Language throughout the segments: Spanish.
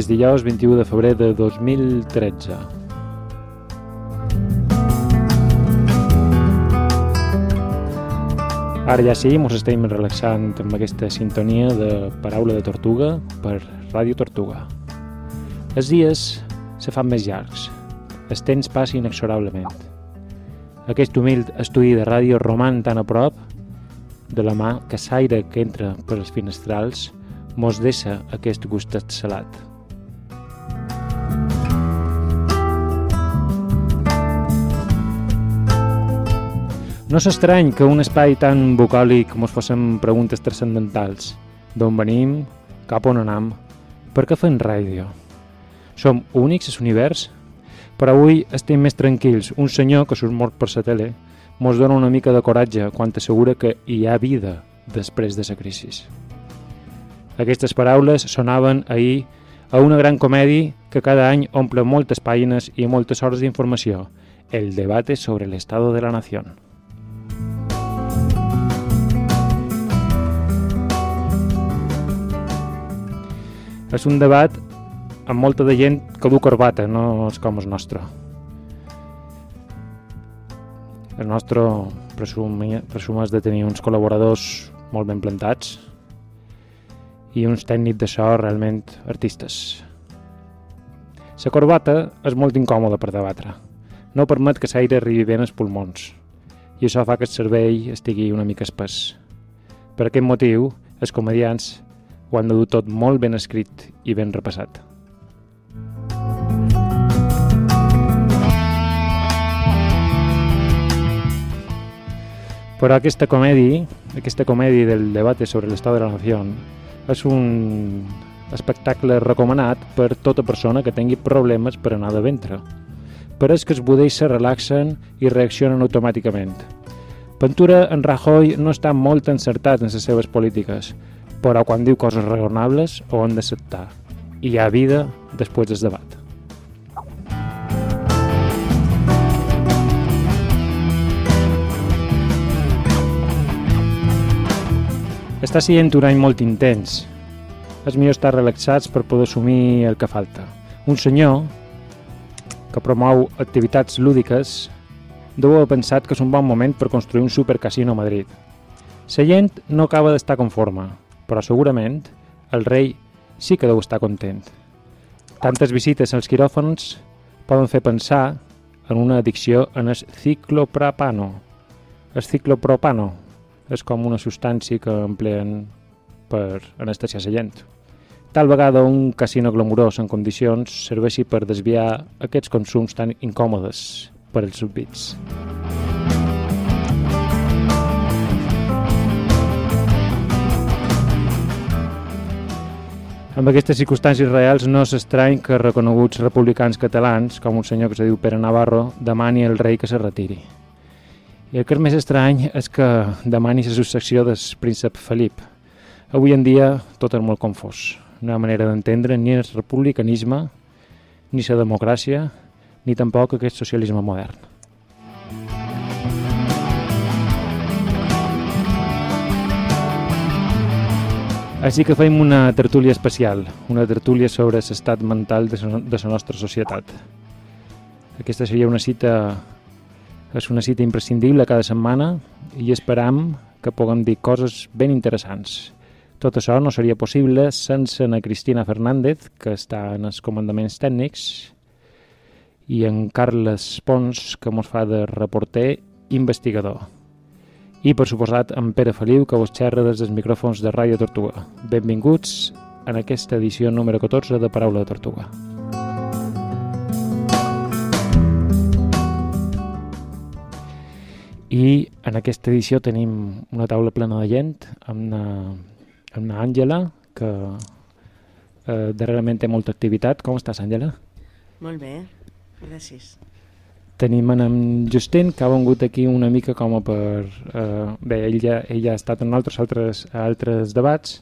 És dijous 21 de febrer de 2013. Ara ja sí, ens estem relaxant amb aquesta sintonia de Paraula de Tortuga per Ràdio Tortuga. Els dies se fan més llargs. Els temps passa inexorablement. Aquest humil estudi de ràdio roman tan a prop de la mà que l'aire que entra per els finestrals mos deixa aquest gustet salat. No s'estrany que un espai tan bucòlic mos fossin preguntes transcendentals. D'on venim? Cap on anam? Per què fem ràdio? Som únics a l'univers? Però avui estem més tranquils. Un senyor que surt mort per la tele mos dona una mica de coratge quan assegura que hi ha vida després de la crisi. Aquestes paraules sonaven ahir a una gran comèdia que cada any omple moltes pàgines i moltes hores d'informació, el debate sobre l'estado de la nació. És un debat amb molta de gent que du corbata, no és com el nostre. El nostre presum, presum és de tenir uns col·laboradors molt ben plantats i uns tècnics de so realment artistes. La corbata és molt incòmoda per debatre. No permet que l'aire arribi ben als pulmons i això fa que el cervell estigui una mica espès. Per aquest motiu, els comedians ho han de dur tot molt ben escrit i ben repassat. Però aquesta comèdia, aquesta comèdia del debat sobre l'estat de la nació, és un espectacle recomanat per tota persona que tingui problemes per anar de ventre. És que els budells se relaxen i reaccionen automàticament. Ventura en Rajoy no està molt encertat en les seves polítiques, però quan diu coses raonables ho han d'acceptar. Hi ha vida després del debat. Està sent un any molt intens. És millor estar relaxats per poder assumir el que falta. Un senyor que promou activitats lúdiques deu haver pensat que és un bon moment per construir un supercasino a Madrid. La gent no acaba d'estar conforme, però segurament el rei sí que deu estar content. Tantes visites als quiròfons poden fer pensar en una addicció en el ciclopropano. El ciclopropano és com una substància que empleen per anestesiar la gent. Tal vegada un casino glamurós en condicions serveixi per desviar aquests consums tan incòmodes per als súbdits. Amb aquestes circumstàncies reals no s'estrany que reconeguts republicans catalans, com un senyor que se diu Pere Navarro, demani al rei que se retiri. I el que és més estrany és que demani la successió del príncep Felip. Avui en dia tot és molt confós. No hi ha manera d'entendre ni el republicanisme, ni la democràcia, ni tampoc aquest socialisme modern. Així que fem una tertúlia especial, una tertúlia sobre l'estat mental de la nostra societat. Aquesta seria una cita, és una cita imprescindible cada setmana i esperam que puguem dir coses ben interessants. Tot això no seria possible sense na Cristina Fernández, que està en els comandaments tècnics, i en Carles Pons, que ens fa de reporter investigador i, per suposat, en Pere Feliu, que vos xerra des dels micròfons de Ràdio Tortuga. Benvinguts en aquesta edició número 14 de Paraula de Tortuga. I en aquesta edició tenim una taula plena de gent amb una, amb una Àngela, que eh, darrerament té molta activitat. Com estàs, Àngela? Molt bé, gràcies. Tenim en Justin, que ha vengut aquí una mica com a per... Eh, bé, ell ja, ell ja ha estat en altres, altres, altres debats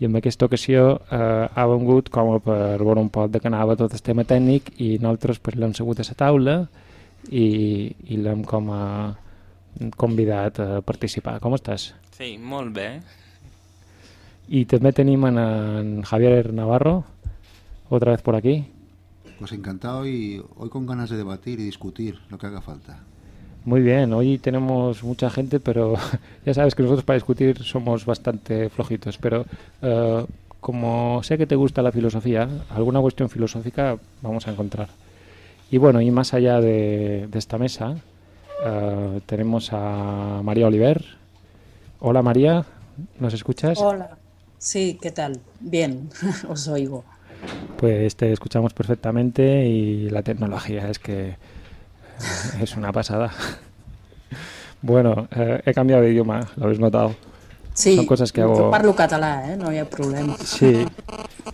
i en aquesta ocasió eh, ha vengut com a per veure un poc de que anava tot el tema tècnic i nosaltres pues, l'hem segut a la taula i, i l'hem com a convidat a participar. Com estàs? Sí, molt bé. I també tenim en, en Javier Navarro. otra vez por aquí. Pues encantado y hoy con ganas de debatir y discutir lo que haga falta. Muy bien, hoy tenemos mucha gente, pero ya sabes que nosotros para discutir somos bastante flojitos. Pero eh, como sé que te gusta la filosofía, alguna cuestión filosófica vamos a encontrar. Y bueno, y más allá de, de esta mesa, eh, tenemos a María Oliver. Hola María, ¿nos escuchas? Hola, sí, ¿qué tal? Bien, os oigo. Pues te escuchamos perfectamente y la tecnología es que eh, es una pasada. Bueno, eh, he cambiado de idioma, lo habéis notado. Sí, Són coses que hago- parlo català, eh? no hi ha problema. Sí,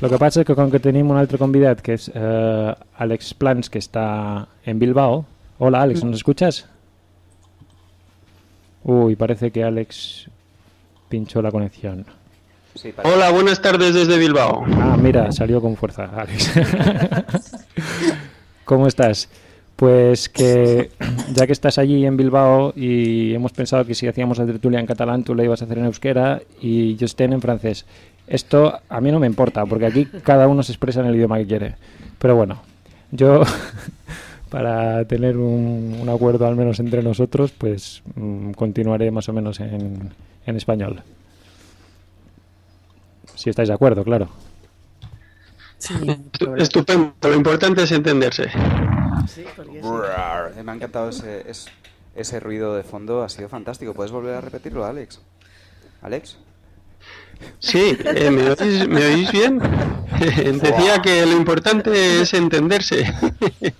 lo que pasa es que con que tenemos un altre convidat que es eh, Alex Plans que está en Bilbao. Hola Alex, ¿nos escuchas? Uy, parece que Alex pinchó la conexión. Sí. Hola, buenas tardes desde Bilbao. Ah, mira, salió con fuerza, Alex. ¿Cómo estás? Pues que ya que estás allí en Bilbao y hemos pensado que si hacíamos la tertulia en catalán tú la ibas a hacer en euskera y yo esté en francés. Esto a mí no me importa porque aquí cada uno se expresa en el idioma que quiere. Pero bueno, yo para tener un, un acuerdo al menos entre nosotros pues mm, continuaré más o menos en, en español. Si estáis de acuerdo, claro. Sí. Estupendo, lo importante es entenderse. Sí, porque sí. Me ha encantado ese, es- ese ruido de fondo, ha sido fantástico. ¿Puedes volver a repetirlo, Alex? ¿Alex? Sí, eh, ¿me, oís, me oís bien? Decía que lo importante es entenderse.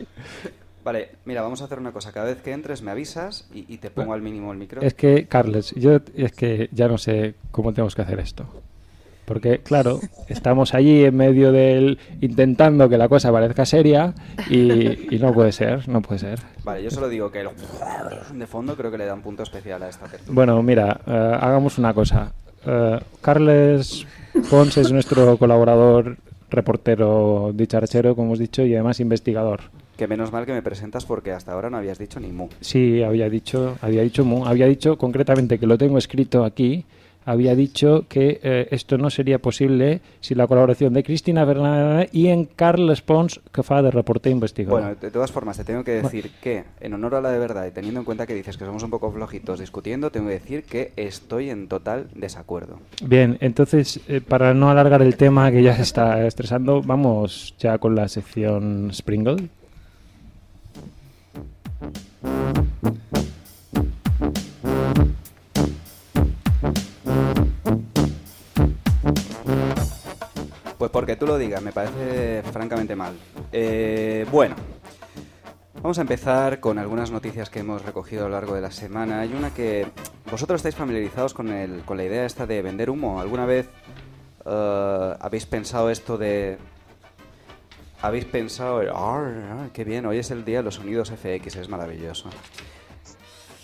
Vale, mira, vamos a hacer una cosa. Cada vez que entres me avisas y, y te pongo al mínimo el micro. Es que, Carles, yo es que ya no sé cómo tenemos que hacer esto. Porque, claro, estamos allí en medio del intentando que la cosa parezca seria y, y no puede ser, no puede ser. Vale, yo solo digo que el de fondo creo que le da un punto especial a esta. Bueno, mira, eh, hagamos una cosa. Eh, Carles Pons es nuestro colaborador, reportero dicharachero, como hemos dicho, y además investigador. Que menos mal que me presentas porque hasta ahora no habías dicho ni mu. Sí, había dicho, había dicho, mu- había dicho concretamente que lo tengo escrito aquí. Había dicho que eh, esto no sería posible sin la colaboración de Cristina Fernández y en Carles Pons, que fa de reporter investigador. Bueno, de todas formas, te tengo que decir que, en honor a la de verdad y teniendo en cuenta que dices que somos un poco flojitos discutiendo, tengo que decir que estoy en total desacuerdo. Bien, entonces, eh, para no alargar el tema que ya se está estresando, vamos ya con la sección Springle. Pues porque tú lo digas, me parece francamente mal. Eh, bueno, vamos a empezar con algunas noticias que hemos recogido a lo largo de la semana. Hay una que vosotros estáis familiarizados con, el, con la idea esta de vender humo. ¿Alguna vez eh, habéis pensado esto de... Habéis pensado, el, "Ar, ar, qué bien, hoy es el día de los sonidos FX, es maravilloso.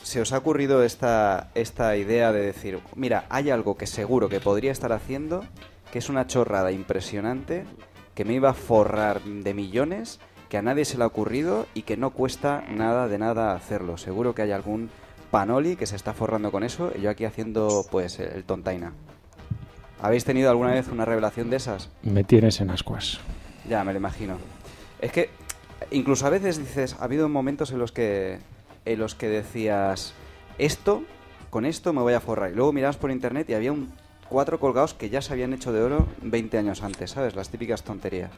¿Se os ha ocurrido esta, esta idea de decir, mira, hay algo que seguro que podría estar haciendo, que es una chorrada impresionante, que me iba a forrar de millones, que a nadie se le ha ocurrido y que no cuesta nada de nada hacerlo? Seguro que hay algún panoli que se está forrando con eso y yo aquí haciendo pues el tontaina. ¿Habéis tenido alguna vez una revelación de esas? Me tienes en ascuas. Ya, me lo imagino. Es que incluso a veces dices, ha habido momentos en los que en los que decías, esto, con esto me voy a forrar. Y luego mirabas por internet y había un cuatro colgados que ya se habían hecho de oro 20 años antes, ¿sabes? Las típicas tonterías.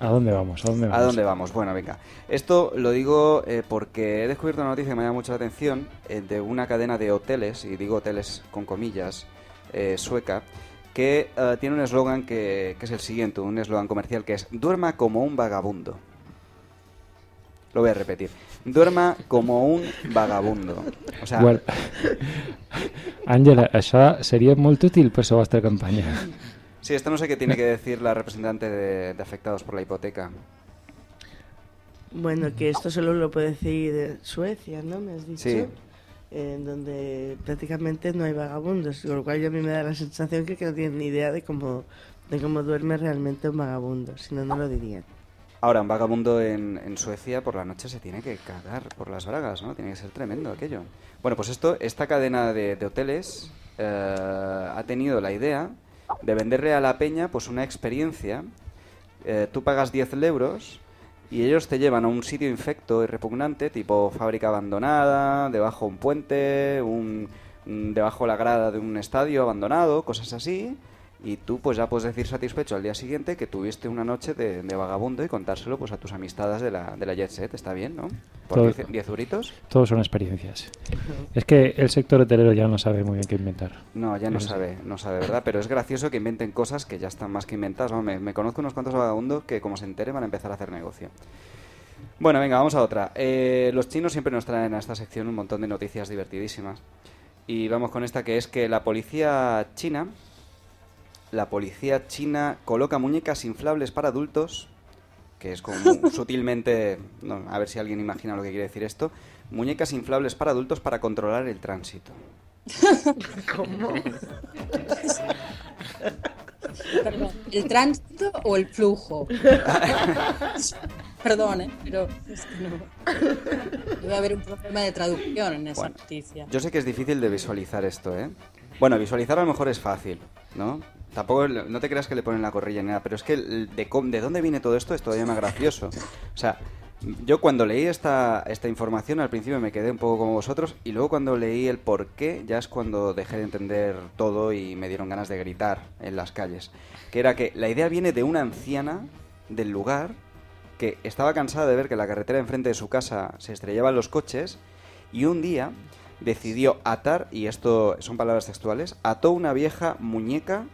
¿A dónde vamos? ¿A dónde vamos? ¿A dónde vamos? Bueno, venga. Esto lo digo eh, porque he descubierto una noticia que me llama mucho la atención eh, de una cadena de hoteles, y digo hoteles con comillas, eh, sueca, que tiene un eslogan que, que es el siguiente, un eslogan comercial que es Duerma como un vagabundo. Lo voy a repetir. Duerma como un vagabundo. O sea, Bueno, Àngela, això seria molt útil per la vostra campanya. sí, esto no sé qué tiene que decir la representante de, de afectados por la hipoteca. Bueno, que esto solo lo puede decir Suecia, ¿no? Me has dicho. Sí. En donde prácticamente no hay vagabundos, con lo cual yo a mí me da la sensación que, que no tienen ni idea de cómo, de cómo duerme realmente un vagabundo, si no, no lo dirían. Ahora, un vagabundo en, en Suecia por la noche se tiene que cagar por las bragas, ¿no? Tiene que ser tremendo aquello. Bueno, pues esto, esta cadena de, hoteles eh, ha tenido la idea de venderle a la peña pues una experiencia eh, tú pagas 10 euros y ellos te llevan a un sitio infecto y repugnante, tipo fábrica abandonada, debajo un puente, un- debajo la grada de un estadio abandonado, cosas así. Y tú pues ya puedes decir satisfecho al día siguiente que tuviste una noche de, de vagabundo y contárselo pues a tus amistades de la, de la Jet Set. Está bien, ¿no? Por Todo- 10 10 euritos. Todos son experiencias. Es que el sector hotelero ya no sabe muy bien qué inventar. No, ya no sabe, no sabe, ¿verdad? Pero es gracioso que inventen cosas que ya están más que inventadas. Me, me conozco unos cuantos vagabundos que como se entere van a empezar a hacer negocio. Bueno, venga, vamos a otra. Eh, los chinos siempre nos traen a esta sección un montón de noticias divertidísimas. Y vamos con esta que es que la policía china, la policía china coloca muñecas inflables para adultos, que es como sutilmente, no, a ver si alguien imagina lo que quiere decir esto, muñecas inflables para adultos para controlar el tránsito. Perdón, ¿el tránsito o el flujo? Perdón, ¿eh? pero es que no. Debe haber un problema de traducción en esa Bueno, noticia. Yo sé que es difícil de visualizar esto, ¿eh? Bueno, visualizar a lo mejor es fácil, ¿no? Tampoco, no te creas que le ponen la corrilla ni nada, pero es que de, de dónde viene todo esto es todavía más gracioso. O sea, yo cuando leí esta, esta información al principio me quedé un poco como vosotros y luego cuando leí el por qué ya es cuando dejé de entender todo y me dieron ganas de gritar en las calles. Que era que la idea viene de una anciana del lugar que estaba cansada de ver que la carretera enfrente de su casa se estrellaban los coches y un día decidió atar, y esto son palabras textuales, ató una vieja muñeca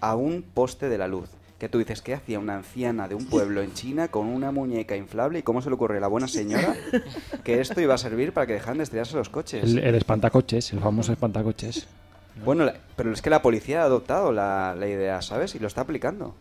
a un poste de la luz. Que tú dices, ¿qué hacía una anciana de un pueblo en China con una muñeca inflable? ¿Y cómo se le ocurre a la buena señora que esto iba a servir para que dejaran de estrellarse los coches? El, el espantacoches, el famoso espantacoches. Bueno, la- pero es que la policía ha adoptado la, la idea, ¿sabes? Y lo está aplicando.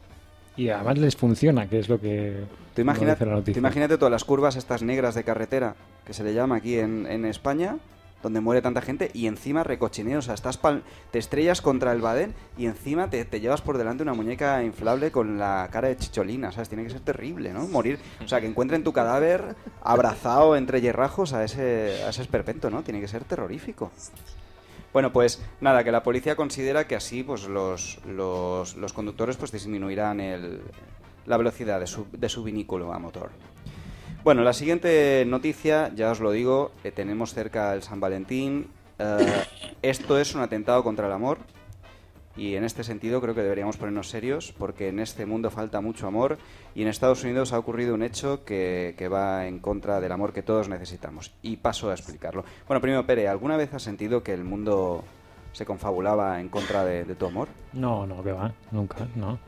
Y además les funciona, que es lo que Tú, dice la noticia. imagínate todas las curvas estas negras de carretera, que se le llama aquí en, en España, donde muere tanta gente, y encima recochineo, o sea, estás pal- te estrellas contra el badén y encima te, te llevas por delante una muñeca inflable con la cara de chicholina, ¿sabes? Tiene que ser terrible, ¿no? Morir, o sea, que encuentren tu cadáver abrazado entre hierrajos a ese, a ese esperpento, ¿no? Tiene que ser terrorífico. Bueno, pues nada, que la policía considera que así pues los, los, los conductores pues disminuirán el, la velocidad de su, de su vinículo a motor. Bueno, la siguiente noticia, ya os lo digo, eh, tenemos cerca el San Valentín. Eh, esto es un atentado contra el amor y en este sentido creo que deberíamos ponernos serios porque en este mundo falta mucho amor y en Estados Unidos ha ocurrido un hecho que, que va en contra del amor que todos necesitamos. Y paso a explicarlo. Bueno, primero, Pere, ¿alguna vez has sentido que el mundo se confabulaba en contra de, de tu amor? No, no, que va, nunca, no.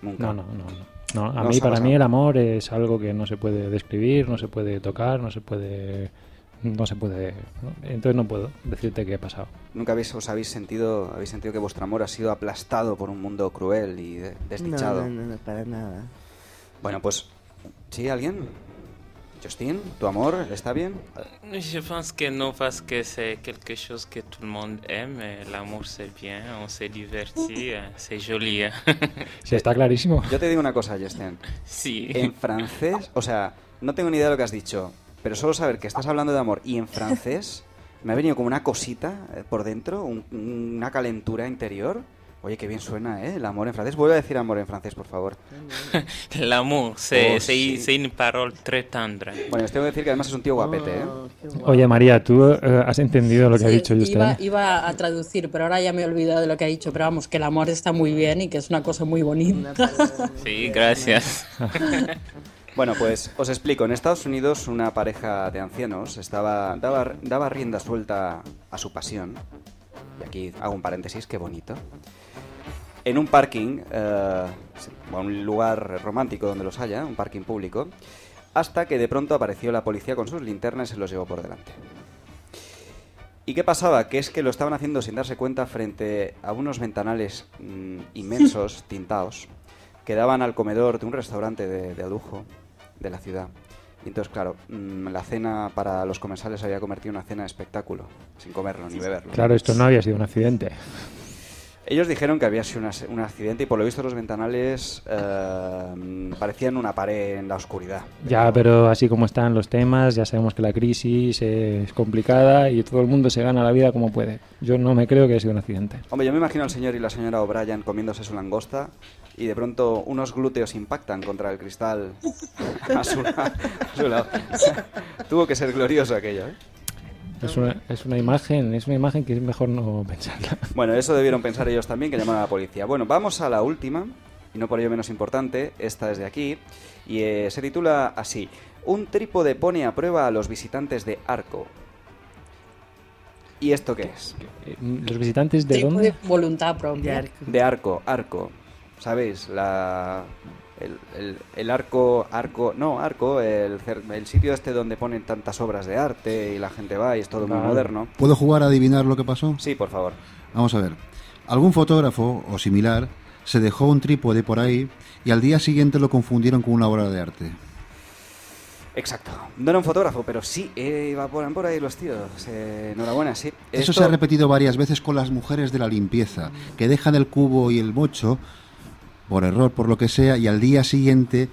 Nunca. No, no, no. no. No, a No mí, para mí el amor es algo que no se puede describir, no se puede tocar, no se puede... No se puede... ¿no? Entonces no puedo decirte qué ha pasado. ¿Nunca habéis, os habéis sentido, habéis sentido que vuestro amor ha sido aplastado por un mundo cruel y desdichado? no, no, no, para nada. Bueno, pues, ¿sí? ¿Alguien? Justin, ¿tu amor está bien? Je pense que non parce que c'est quelque chose que tout le monde aime. L'amour c'est bien, on se divertit, euh, c'est joli. Sí, está clarísimo. Yo te digo una cosa, Justin. si. En francés, o sea, no tengo ni idea de lo que has dicho, pero solo saber que estás hablando de amor y en francés me ha venido como una cosita eh, por dentro, un- una calentura interior. Oye, qué bien suena, ¿eh? El amor en francés. Vuelve a decir amor en francés, por favor. L'amour, c'est Oh, c'est une parole très tendre. Bueno, os tengo que decir que además es un tío guapete, ¿eh? Oh, guapo. Oye, María, tú eh, has entendido lo que ha Sí, dicho Justin. iba, iba a traducir, pero ahora ya me he olvidado de lo que ha dicho. Pero vamos, que el amor está muy bien y que es una cosa muy bonita. Sí, gracias. Bueno, pues os explico. En Estados Unidos una pareja de ancianos estaba daba, daba rienda suelta a su pasión. Y aquí hago un paréntesis, qué bonito. En un parking, eh, o un lugar romántico donde los haya, un parking público, hasta que de pronto apareció la policía con sus linternas y se los llevó por delante. ¿Y qué pasaba? Que es que lo estaban haciendo sin darse cuenta frente a unos ventanales mm, inmensos, tintados, que daban al comedor de un restaurante de, de lujo de la ciudad. Y entonces, claro, mm, la cena para los comensales se había convertido en una cena de espectáculo, sin comerlo ni beberlo. Claro, esto no había sido un accidente. Ellos dijeron que había sido una- un accidente y por lo visto los ventanales eh, parecían una pared en la oscuridad. Ya, pero así como están los temas, ya sabemos que la crisis es complicada y todo el mundo se gana la vida como puede. Yo no me creo que haya sido un accidente. Hombre, yo me imagino al señor y la señora O'Brien comiéndose su langosta y de pronto unos glúteos impactan contra el cristal a su, a su lado. Tuvo que ser glorioso aquello, ¿eh? Es una, es una imagen, es una imagen que es mejor no pensarla. Bueno, eso debieron pensar ellos también, que llamaron a la policía. Bueno, vamos a la última, y no por ello menos importante, esta es de aquí, y eh, se titula así, Un trípode pone a prueba a los visitantes de Arco. ¿Y esto qué es? ¿Los visitantes de dónde? de voluntad propia. De Arco, Arco. ¿Sabéis? La... El, el- el arco, arco, no, arco, el, el sitio este donde ponen tantas obras de arte y la gente va y es todo muy moderno. ¿Puedo jugar a adivinar lo que pasó? Sí, por favor. Vamos a ver. Algún fotógrafo o similar se dejó un trípode por ahí y al día siguiente lo confundieron con una obra de arte. Exacto. No era un fotógrafo, pero sí, eh, iba por, por ahí los tíos. Eh, enhorabuena, sí. Eso Esto- se ha repetido varias veces con las mujeres de la limpieza, que dejan el cubo y el mocho por error, por lo que sea, y al día siguiente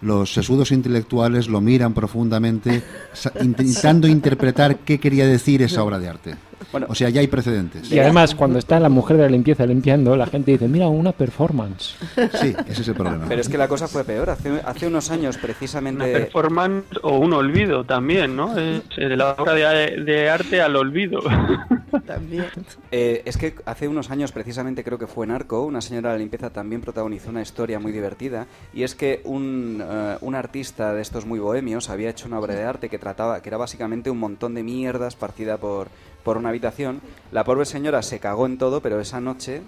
los sesudos intelectuales lo miran profundamente, intentando interpretar qué quería decir esa obra de arte. Bueno. O sea, ya hay precedentes. Y además, cuando está la mujer de la limpieza limpiando, la gente dice, mira, una performance. Sí, ese es el problema. Pero es que la cosa fue peor. Hace, hace unos años, Una precisamente. performance o un olvido también, ¿no? Es de la obra de, de arte al olvido. También. eh, es que hace unos años, precisamente creo que fue en Arco, una señora de la limpieza también protagonizó una historia muy divertida. Y es que un, eh, un artista de estos muy bohemios había hecho una obra de arte que trataba, que era básicamente un montón de mierda esparcida por, por una habitación. La pobre señora se cagó en todo, pero esa noche.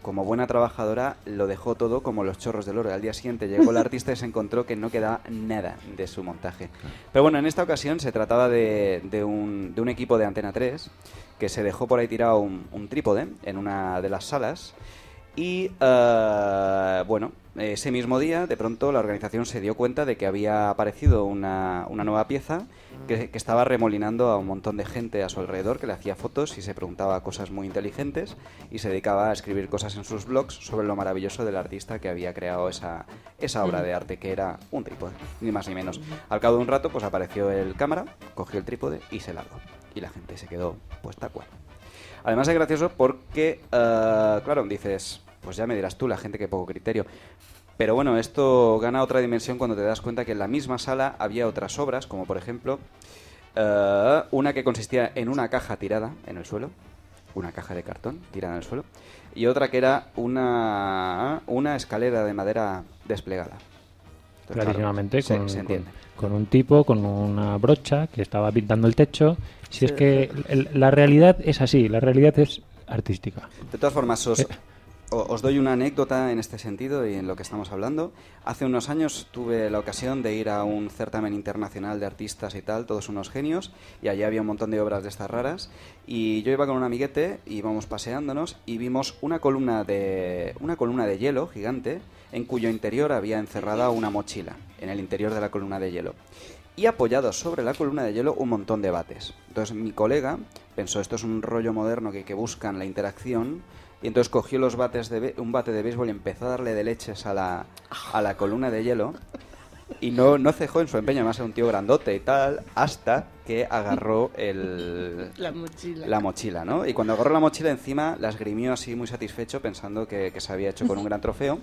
Como buena trabajadora, lo dejó todo como los chorros del oro. Al día siguiente llegó el artista y se encontró que no quedaba nada de su montaje. Pero bueno, en esta ocasión se trataba de, de un, de un equipo de Antena 3 que se dejó por ahí tirado un, un trípode en una de las salas y eh, bueno, ese mismo día de pronto la organización se dio cuenta de que había aparecido una, una nueva pieza que, estaba remolinando a un montón de gente a su alrededor que le hacía fotos y se preguntaba cosas muy inteligentes y se dedicaba a escribir cosas en sus blogs sobre lo maravilloso del artista que había creado esa, esa obra de arte que era un trípode, ni más ni menos. Al cabo de un rato pues apareció el cámara, cogió el trípode y se largó. Y la gente se quedó pues tal cual. Además es gracioso porque, eh, claro, dices, pues ya me dirás tú, la gente que poco criterio. Pero bueno, esto gana otra dimensión cuando te das cuenta que en la misma sala había otras obras, como por ejemplo eh, una que consistía en una caja tirada en el suelo, una caja de cartón tirada en el suelo, y otra que era una, una escalera de madera desplegada. Entonces, claro, Clarísimamente, se- con, se entiende. con- con un tipo con una brocha que estaba pintando el techo. Si es que el- la realidad es así, la realidad es artística. De todas formas, os, Eh. Os doy una anécdota en este sentido y en lo que estamos hablando. Hace unos años tuve la ocasión de ir a un certamen internacional de artistas y tal, todos unos genios, y allí había un montón de obras de estas raras. Y yo iba con un amiguete, íbamos paseándonos y vimos una columna de, una columna de hielo gigante en cuyo interior había encerrada una mochila, en el interior de la columna de hielo y apoyados sobre la columna de hielo un montón de bates. Entonces mi colega pensó, esto es un rollo moderno que buscan la interacción, y entonces cogió los bates de, un bate de béisbol y empezó a darle de leches a la, a la columna de hielo. Y no, no cejó en su empeño, además era un tío grandote y tal, hasta que agarró el, La mochila. la mochila, ¿no? Y cuando agarró la mochila encima, la esgrimió así muy satisfecho pensando que, que se había hecho con un gran trofeo.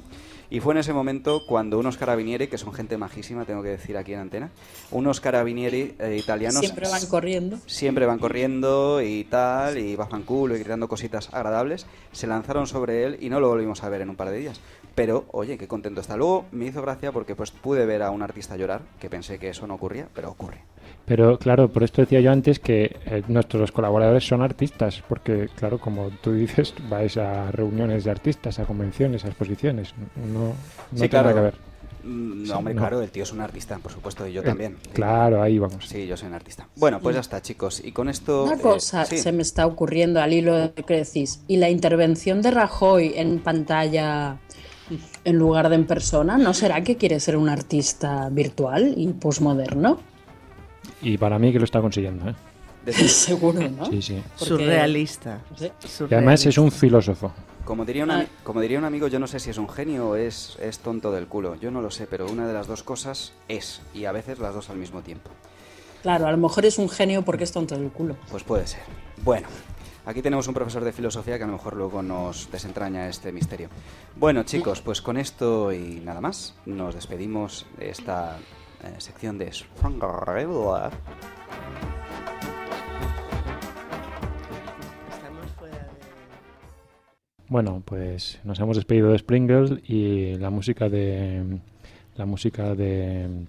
Y fue en ese momento cuando unos carabinieri, que son gente majísima, tengo que decir aquí en antena, unos carabinieri eh, italianos Siempre van corriendo. siempre van corriendo y tal, y bajan culo y gritando cositas agradables, se lanzaron sobre él y no lo volvimos a ver en un par de días. Pero, oye, qué contento está. Luego me hizo gracia porque pues pude ver a un artista llorar, que pensé que eso no ocurría, pero ocurre. Pero claro, por esto decía yo antes que eh, nuestros colaboradores son artistas, porque claro, como tú dices, vais a reuniones de artistas, a convenciones, a exposiciones. No, no Sí, tiene claro. nada que ver. Mm, Sí, No, hombre, no. claro, el tío es un artista, por supuesto, y yo Eh, también. claro, ahí vamos. Sí, yo soy un artista. Bueno, pues ya está, chicos. Y con esto... Una eh, cosa sí. se me está ocurriendo al hilo de que decís. ¿Y la intervención de Rajoy en pantalla en lugar de en persona? ¿No será que quiere ser un artista virtual y posmoderno? Y para mí que lo está consiguiendo, ¿eh? Seguro, ¿no? Sí, sí. Porque- Surrealista. Sí. Y además es un filósofo. Como diría, un ami- como diría un amigo, yo no sé si es un genio o es, es tonto del culo. Yo no lo sé, pero una de las dos cosas es, y a veces las dos al mismo tiempo. Claro, a lo mejor es un genio porque es tonto del culo. Pues puede ser. Bueno, aquí tenemos un profesor de filosofía que a lo mejor luego nos desentraña este misterio. Bueno, chicos, pues con esto y nada más, nos despedimos de esta eh, sección de Sprangler. Estamos fuera de... Bueno, pues nos hemos despedido de Spring Girl y la música de la música de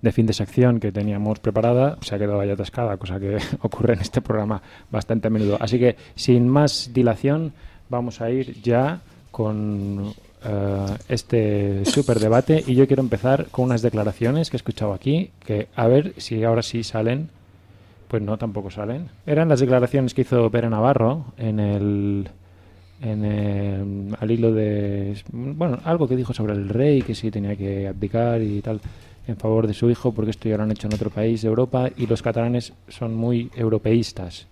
de fin de sección que teníamos preparada se ha quedado ya atascada, cosa que ocurre en este programa bastante a menudo. Así que sin más dilación vamos a ir ya con eh, este súper debate y yo quiero empezar con unas declaraciones que he escuchado aquí que a ver si ahora sí salen. Pues no, tampoco salen. Eran las declaraciones que hizo Pere Navarro en el en el- al hilo de bueno algo que dijo sobre el rey que sí tenía que abdicar y tal en favor de su hijo porque esto ya lo han hecho en otro país de Europa y los catalanes son muy europeístas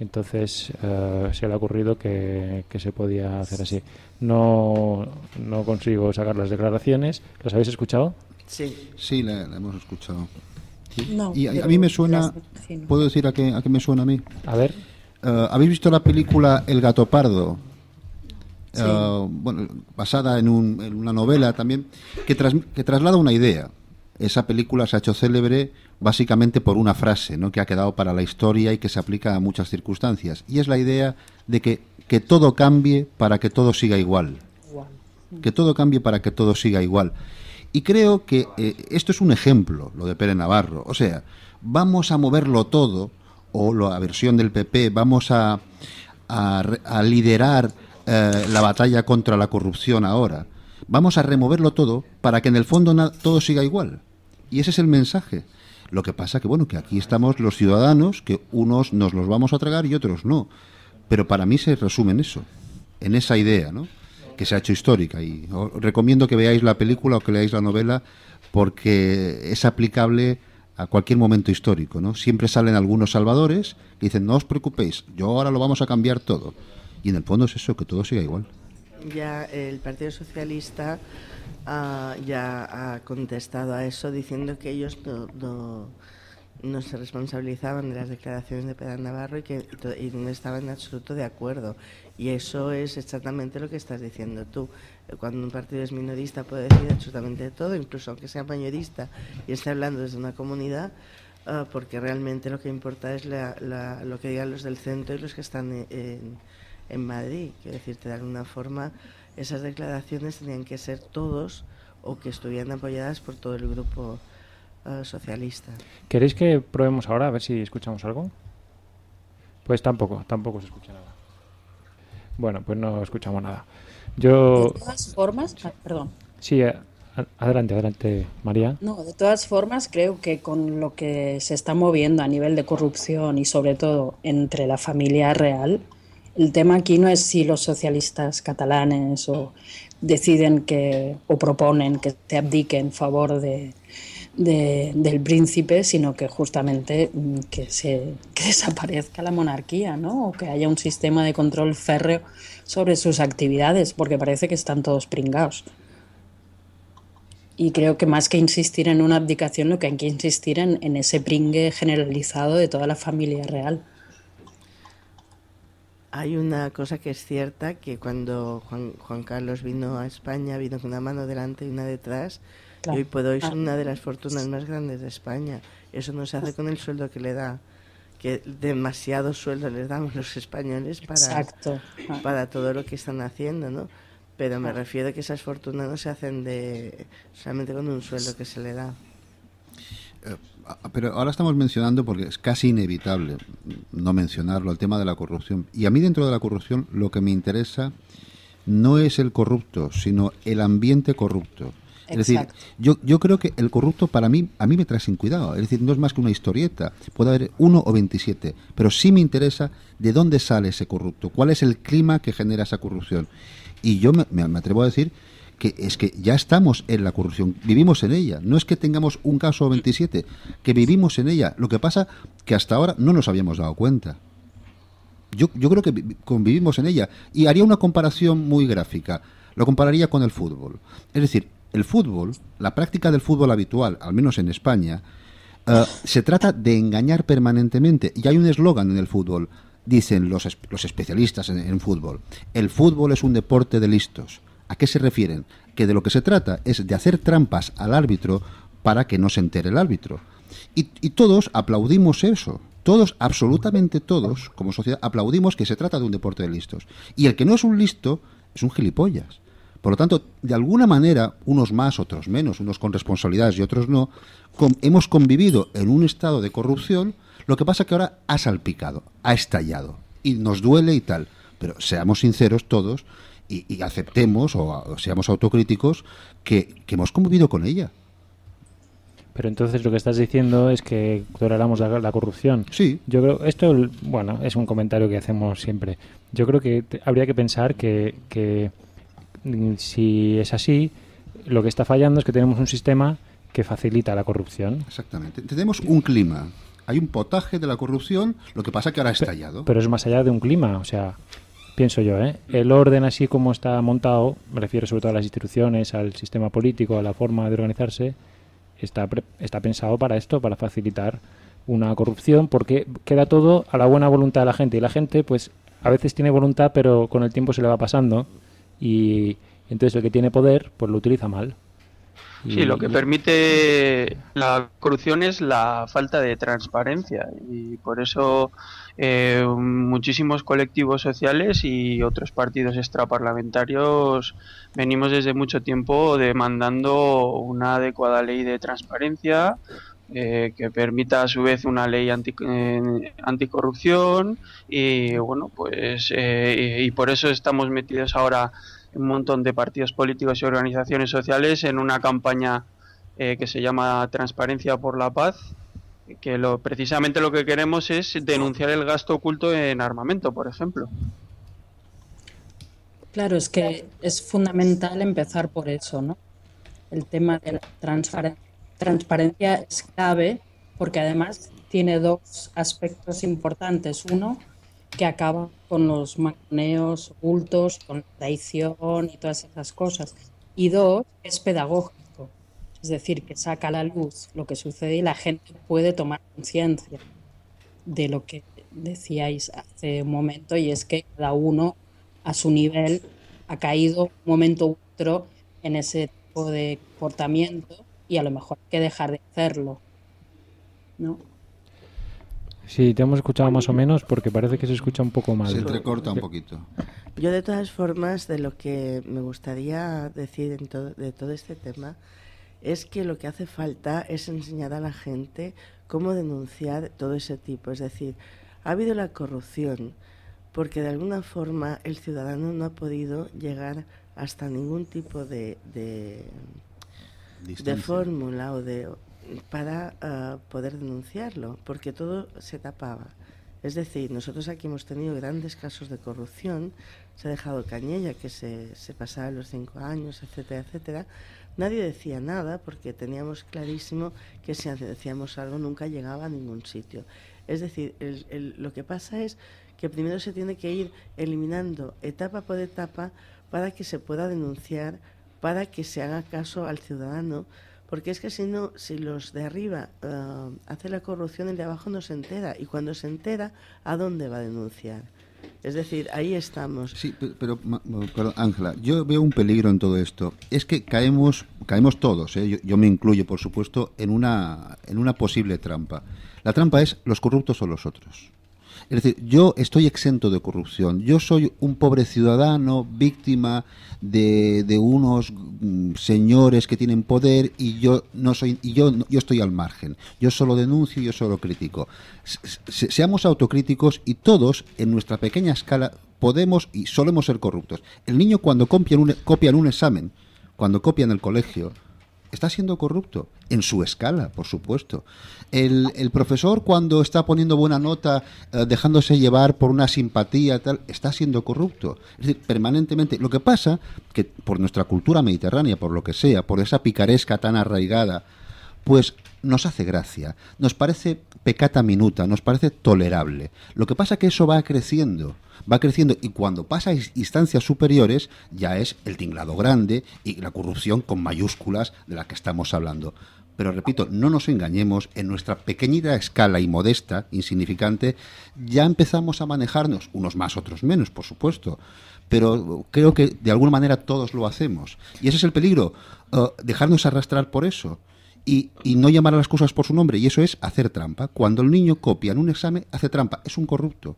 entonces eh, se le ha ocurrido que, que se podía hacer así no no consigo sacar las declaraciones las habéis escuchado Sí, Sí, la, la hemos escuchado. No, Y a, a mí me suena. ¿puedo decir a qué, a qué me suena a mí? a ver Eh, ¿Habéis visto la película El gato pardo? Sí. Eh, bueno, basada en, un- en una novela también, que, tras- que traslada una idea. Esa película se ha hecho célebre básicamente por una frase ¿no? que ha quedado para la historia y que se aplica a muchas circunstancias. Y es la idea de que, que todo cambie para que todo siga igual. Que todo cambie para que todo siga igual. Y creo que eh, esto es un ejemplo, lo de Pere Navarro. O sea, vamos a moverlo todo, o la versión del PP, vamos a, a a liderar eh, la batalla contra la corrupción ahora. Vamos a removerlo todo para que en el fondo todo siga igual. Y ese es el mensaje. Lo que pasa que, bueno, que aquí estamos los ciudadanos, que unos nos los vamos a tragar y otros no. Pero para mí se resume en eso, en esa idea, ¿no? Que se ha hecho histórica. Y os recomiendo que veáis la película o que leáis la novela porque es aplicable a cualquier momento histórico, ¿no? Siempre salen algunos salvadores que dicen, no os preocupéis, yo ahora lo vamos a cambiar todo. Y en el fondo es eso, que todo siga igual. Ya el Partido Socialista ah, ya ha contestado a eso diciendo que ellos no, no, no se responsabilizaban de las declaraciones de Pedro Navarro y que y no estaban en absoluto de acuerdo. Y eso es exactamente lo que estás diciendo tú. Cuando un partido es minorista puede decir absolutamente todo, incluso aunque sea mayorista y esté hablando desde una comunidad, ah, porque realmente lo que importa es la- la- lo que digan los del centro y los que están en- en Madrid. Quiero decirte, de alguna forma, esas declaraciones tenían que ser todos o que estuvieran apoyadas por todo el grupo ah, socialista. ¿Queréis que probemos ahora a ver si escuchamos algo? Pues tampoco, tampoco se escucha nada. Bueno, pues no escuchamos nada. Yo, De todas formas, ah, perdón. sí, eh, adelante, adelante, María. No, de todas formas, creo que con lo que se está moviendo a nivel de corrupción y sobre todo entre la familia real, el tema aquí no es si los socialistas catalanes o deciden que o proponen que se abdique en favor de, de- del príncipe, sino que justamente mm, que se que desaparezca la monarquía, ¿no? O que haya un sistema de control férreo sobre sus actividades, porque parece que están todos pringados. Y creo que más que insistir en una abdicación, lo que hay que insistir en, en ese pringue generalizado de toda la familia real. Hay una cosa que es cierta, que cuando Juan, Juan Carlos vino a España, vino con una mano delante y una detrás, Claro. y hoy por hoy son una de las fortunas más grandes de España. Eso no se hace con el sueldo que le da, que demasiado sueldo les damos los españoles para. Ah. para todo lo que están haciendo, ¿no? Pero me Ah. refiero que esas fortunas no se hacen de solamente con un sueldo que se le da. Ah, Pero ahora estamos mencionando, porque es casi inevitable no mencionarlo, el tema de la corrupción. Y a mí dentro de la corrupción lo que me interesa no es el corrupto, sino el ambiente corrupto. Es decir, yo, yo creo que el corrupto para mí, a mí me trae sin cuidado. Es decir, no es más que una historieta. Puede haber uno o 27. Pero sí me interesa de dónde sale ese corrupto, cuál es el clima que genera esa corrupción. Y yo me- me atrevo a decir que es que ya estamos en la corrupción, vivimos en ella. No es que tengamos un caso o 27, que vivimos en ella. Lo que pasa que hasta ahora no nos habíamos dado cuenta. Yo, creo que vi- convivimos en ella. Y haría una comparación muy gráfica. Lo compararía con el fútbol. Es decir, el fútbol, la práctica del fútbol habitual, al menos en España, eh, se trata de engañar permanentemente. Y hay un eslogan en el fútbol. Dicen los, los especialistas en fútbol. El fútbol es un deporte de listos. ¿A qué se refieren? Que de lo que se trata es de hacer trampas al árbitro para que no se entere el árbitro. Y, y todos aplaudimos eso. Todos, absolutamente todos, como sociedad, aplaudimos que se trata de un deporte de listos. Y el que no es un listo es un gilipollas. Por lo tanto, de alguna manera, unos más, otros menos, unos con responsabilidades y otros no, con- hemos convivido en un estado de corrupción, lo que pasa que ahora ha salpicado, ha estallado, y nos duele y tal. Pero seamos sinceros todos y, y aceptemos o, o seamos autocríticos que, que hemos convivido con ella. Pero entonces lo que estás diciendo es que toleramos la, la corrupción. Sí. Yo creo, esto, bueno, es un comentario que hacemos siempre. Yo creo que te- habría que pensar que, que mm, si es así, lo que está fallando es que tenemos un sistema que facilita la corrupción. Exactamente. Tenemos un clima. Hay un potaje de la corrupción, lo que pasa que ahora ha estallado. Pero es más allá de un clima, o sea, pienso yo, ¿eh? El orden así como está montado, me refiero sobre todo a las instituciones, al sistema político, a la forma de organizarse, está, pre- está pensado para esto, para facilitar una corrupción, porque queda todo a la buena voluntad de la gente. Y la gente, pues, a veces tiene voluntad, pero con el tiempo se le va pasando. Y entonces el que tiene poder, pues lo utiliza mal. Sí, lo que permite la corrupción es la falta de transparencia y por eso eh, muchísimos colectivos sociales y otros partidos extraparlamentarios venimos desde mucho tiempo demandando una adecuada ley de transparencia eh, que permita a su vez una ley eh, anticorrupción y bueno pues eh, y por eso estamos metidos ahora un montón de partidos políticos y organizaciones sociales en una campaña que se llama Transparencia por la Paz, que lo, precisamente lo que queremos es denunciar el gasto oculto en armamento, por ejemplo. Claro, es que es fundamental empezar por eso, ¿no? El tema de la transparen- transparencia es clave porque además tiene dos aspectos importantes. Uno, que acaba con los maneos ocultos, con la traición y todas esas cosas. Y dos, es pedagógico. Es decir, que saca a la luz lo que sucede y la gente puede tomar conciencia de lo que decíais hace un momento y es que cada uno a su nivel ha caído un momento u otro en ese tipo de comportamiento y a lo mejor hay que dejar de hacerlo. ¿No? Sí, te hemos escuchado más o menos porque parece que se escucha un poco mal. Se entrecorta un poquito. Yo de todas formas, de lo que me gustaría decir en todo, de todo este tema, es que lo que hace falta es enseñar a la gente cómo denunciar todo ese tipo. Es decir, ha habido la corrupción porque de alguna forma el ciudadano no ha podido llegar hasta ningún tipo de, de, fórmula o de para ah, poder denunciarlo, porque todo se tapaba. Es decir, nosotros aquí hemos tenido grandes casos de corrupción, se ha dejado Cañella que se, se pasaba los cinco años, etcétera, etcétera. Nadie decía nada porque teníamos clarísimo que si decíamos algo nunca llegaba a ningún sitio. Es decir, el- lo que pasa es que primero se tiene que ir eliminando etapa por etapa para que se pueda denunciar, para que se haga caso al ciudadano, porque es que si no, si los de arriba ah, hacen la corrupción, el de abajo no se entera, y cuando se entera, ¿a dónde va a denunciar? Es decir, ahí estamos. Sí, pe- pero, Ángela, yo veo un peligro en todo esto. Es que caemos, caemos todos, ¿eh? yo, yo me incluyo, por supuesto, en una, en una posible trampa. La trampa es los corruptos son los otros. Es decir, yo estoy exento de corrupción. Yo soy un pobre ciudadano, víctima de, de unos mm, señores que tienen poder y yo no soy y yo yo estoy al margen. Yo solo denuncio yo solo critico. Se- se- seamos autocríticos y todos en nuestra pequeña escala podemos y solemos ser corruptos. El niño cuando copian un, copian un examen, cuando copian el colegio, está siendo corrupto, en su escala, por supuesto. El, el profesor cuando está poniendo buena nota, eh, dejándose llevar por una simpatía, tal, está siendo corrupto. Es decir, permanentemente. Lo que pasa que por nuestra cultura mediterránea, por lo que sea, por esa picaresca tan arraigada, pues nos hace gracia. Nos parece pecata minuta, nos parece tolerable. Lo que pasa que eso va creciendo, va creciendo y cuando pasa a instancias superiores ya es el tinglado grande y la corrupción con mayúsculas de la que estamos hablando. Pero repito, no nos engañemos, en nuestra pequeñita escala y modesta, insignificante, ya empezamos a manejarnos, unos más, otros menos, por supuesto, pero creo que de alguna manera todos lo hacemos. Y ese es el peligro, uh, dejarnos arrastrar por eso. Y, y, no llamar a las cosas por su nombre, y eso es hacer trampa. Cuando el niño copia en un examen, hace trampa, es un corrupto.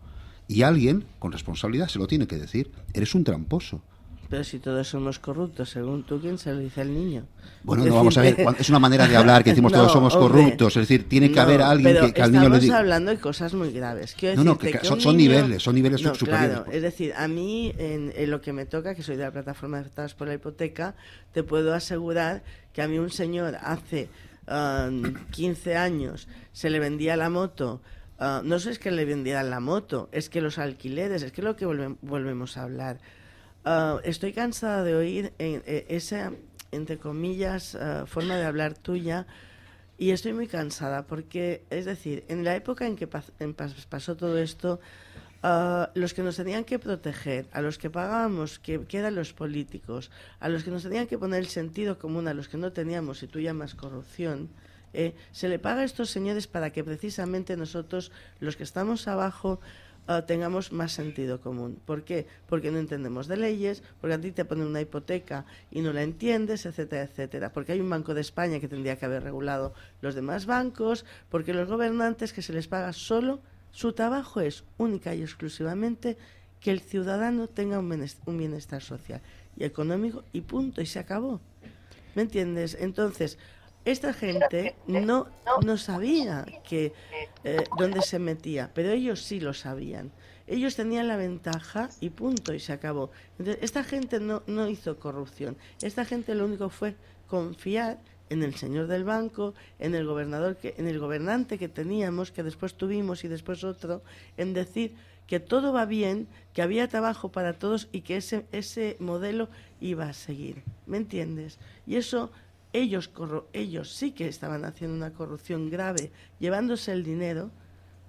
Y alguien, con responsabilidad, se lo tiene que decir, eres un tramposo. Pero si todos somos corruptos, según tú, ¿quién se lo dice al niño? Bueno, no vamos a ver, es una manera de hablar que decimos todos somos corruptos, es decir, tiene que haber alguien que, al niño le diga. Estamos hablando de cosas muy graves. no, no, que, son, niveles, son niveles no, superiores. Claro, es decir, a mí, en, lo que me toca, que soy de la plataforma de afectados por la hipoteca, te puedo asegurar que a mí un señor hace 15 um, años se le vendía la moto. Uh, no es que le vendieran la moto, es que los alquileres, es que lo que volvemos a hablar. Ah, estoy cansada de oír eh, esa, entre comillas, ah, forma de hablar tuya y estoy muy cansada porque, es decir, en la época en que pasó todo esto, ah, los que nos tenían que proteger, a los que pagábamos, que, eran los políticos, a los que nos tenían que poner el sentido común, a los que no teníamos, y tú llamas corrupción, eh, se le paga a estos señores para que precisamente nosotros, los que estamos abajo, Ah, tengamos más sentido común. ¿Por qué? Porque no entendemos de leyes, porque a ti te ponen una hipoteca y no la entiendes, etcétera, etcétera. Porque hay un Banco de España que tendría que haber regulado los demás bancos, porque los gobernantes que se les paga solo, su trabajo es única y exclusivamente que el ciudadano tenga un bienestar social y económico y punto, y se acabó. ¿Me entiendes? Entonces, esta gente no, no sabía que eh, dónde se metía, pero ellos sí lo sabían. Ellos tenían la ventaja y punto, y se acabó. Entonces, esta gente no, no hizo corrupción. Esta gente lo único fue confiar en el señor del banco, en el gobernador, que, en el gobernante que teníamos, que después tuvimos y después otro, en decir que todo va bien, que había trabajo para todos y que ese, ese modelo iba a seguir. ¿Me entiendes? Y eso ellos, ellos sí que estaban haciendo una corrupción grave, llevándose el dinero,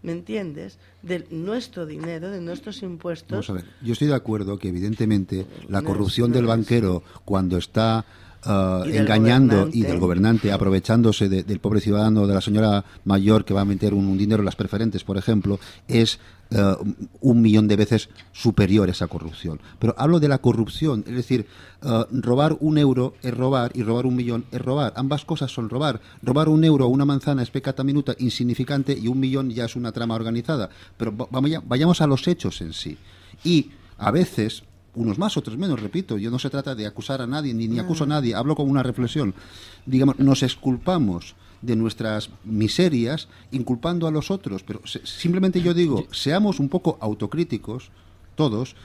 ¿me entiendes? De nuestro dinero, de nuestros impuestos. Vamos a ver, yo estoy de acuerdo que evidentemente la corrupción del banquero cuando está uh, engañando y del gobernante, aprovechándose del pobre ciudadano, de la señora mayor que va a meter un, dinero en las preferentes, por ejemplo, es uh, un millón de veces superior a esa corrupción. Pero hablo de la corrupción, es decir, uh, robar un euro es robar y robar un millón es robar. Ambas cosas son robar. Robar un euro o una manzana es pecata minuta, insignificante, y un millón ya es una trama organizada. Pero vayamos a los hechos en sí. Y a veces unos más, otros menos, repito, yo no se trata de acusar a nadie, ni, ni acuso a nadie, hablo con una reflexión. Digamos, nos exculpamos de nuestras miserias inculpando a los otros, pero simplemente yo digo, seamos un poco autocríticos, todos,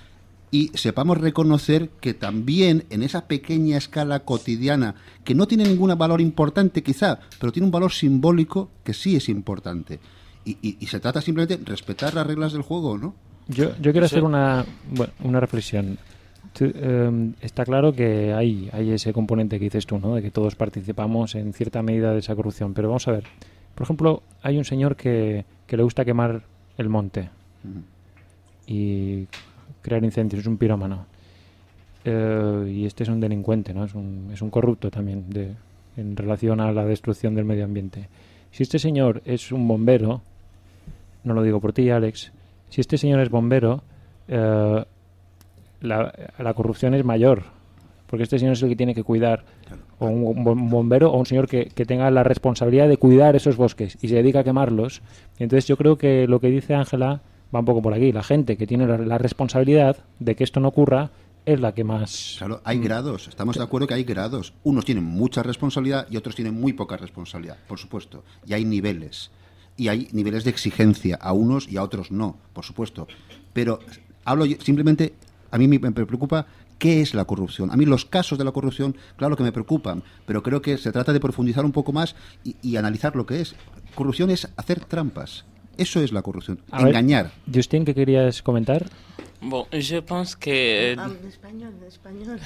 y sepamos reconocer que también en esa pequeña escala cotidiana, que no tiene ningún valor importante quizá, pero tiene un valor simbólico que sí es importante. Y, y se trata simplemente de respetar las reglas del juego, ¿no? Yo, yo quiero hacer una, una reflexión. Em, está claro que hay, hay ese componente que dices tú, ¿no? De que todos participamos en cierta medida de esa corrupción. Pero vamos a ver. Por ejemplo, hay un señor que, que le gusta quemar el monte y crear incendios. Es un pirómano. Eh, y este es un delincuente, ¿no? Es un, es un corrupto también de, en relación a la destrucción del medio ambiente. Si este señor es un bombero, no lo digo por ti, Alex, si este señor es bombero, eh, la, corrupción es mayor, porque este señor es el que tiene que cuidar, o un, bombero o un señor que, tenga la responsabilidad de cuidar esos bosques y se dedica a quemarlos. Entonces yo creo que lo que dice Ángela va un poco por aquí. La gente que tiene la, responsabilidad de que esto no ocurra es la que más... Claro, hay grados, estamos de acuerdo que hay grados. Unos tienen mucha responsabilidad y otros tienen muy poca responsabilidad, por supuesto. Y hay niveles y hay niveles de exigencia a unos y a otros no, por supuesto. Pero hablo simplemente, a mí me preocupa qué es la corrupción. A mí los casos de la corrupción, claro que me preocupan, pero creo que se trata de profundizar un poco más y, analizar lo que es. Corrupción es hacer trampas. Eso es la corrupción, engañar. Justin, ¿qué querías comentar? Bon, je pense que... Ah, en español, en español.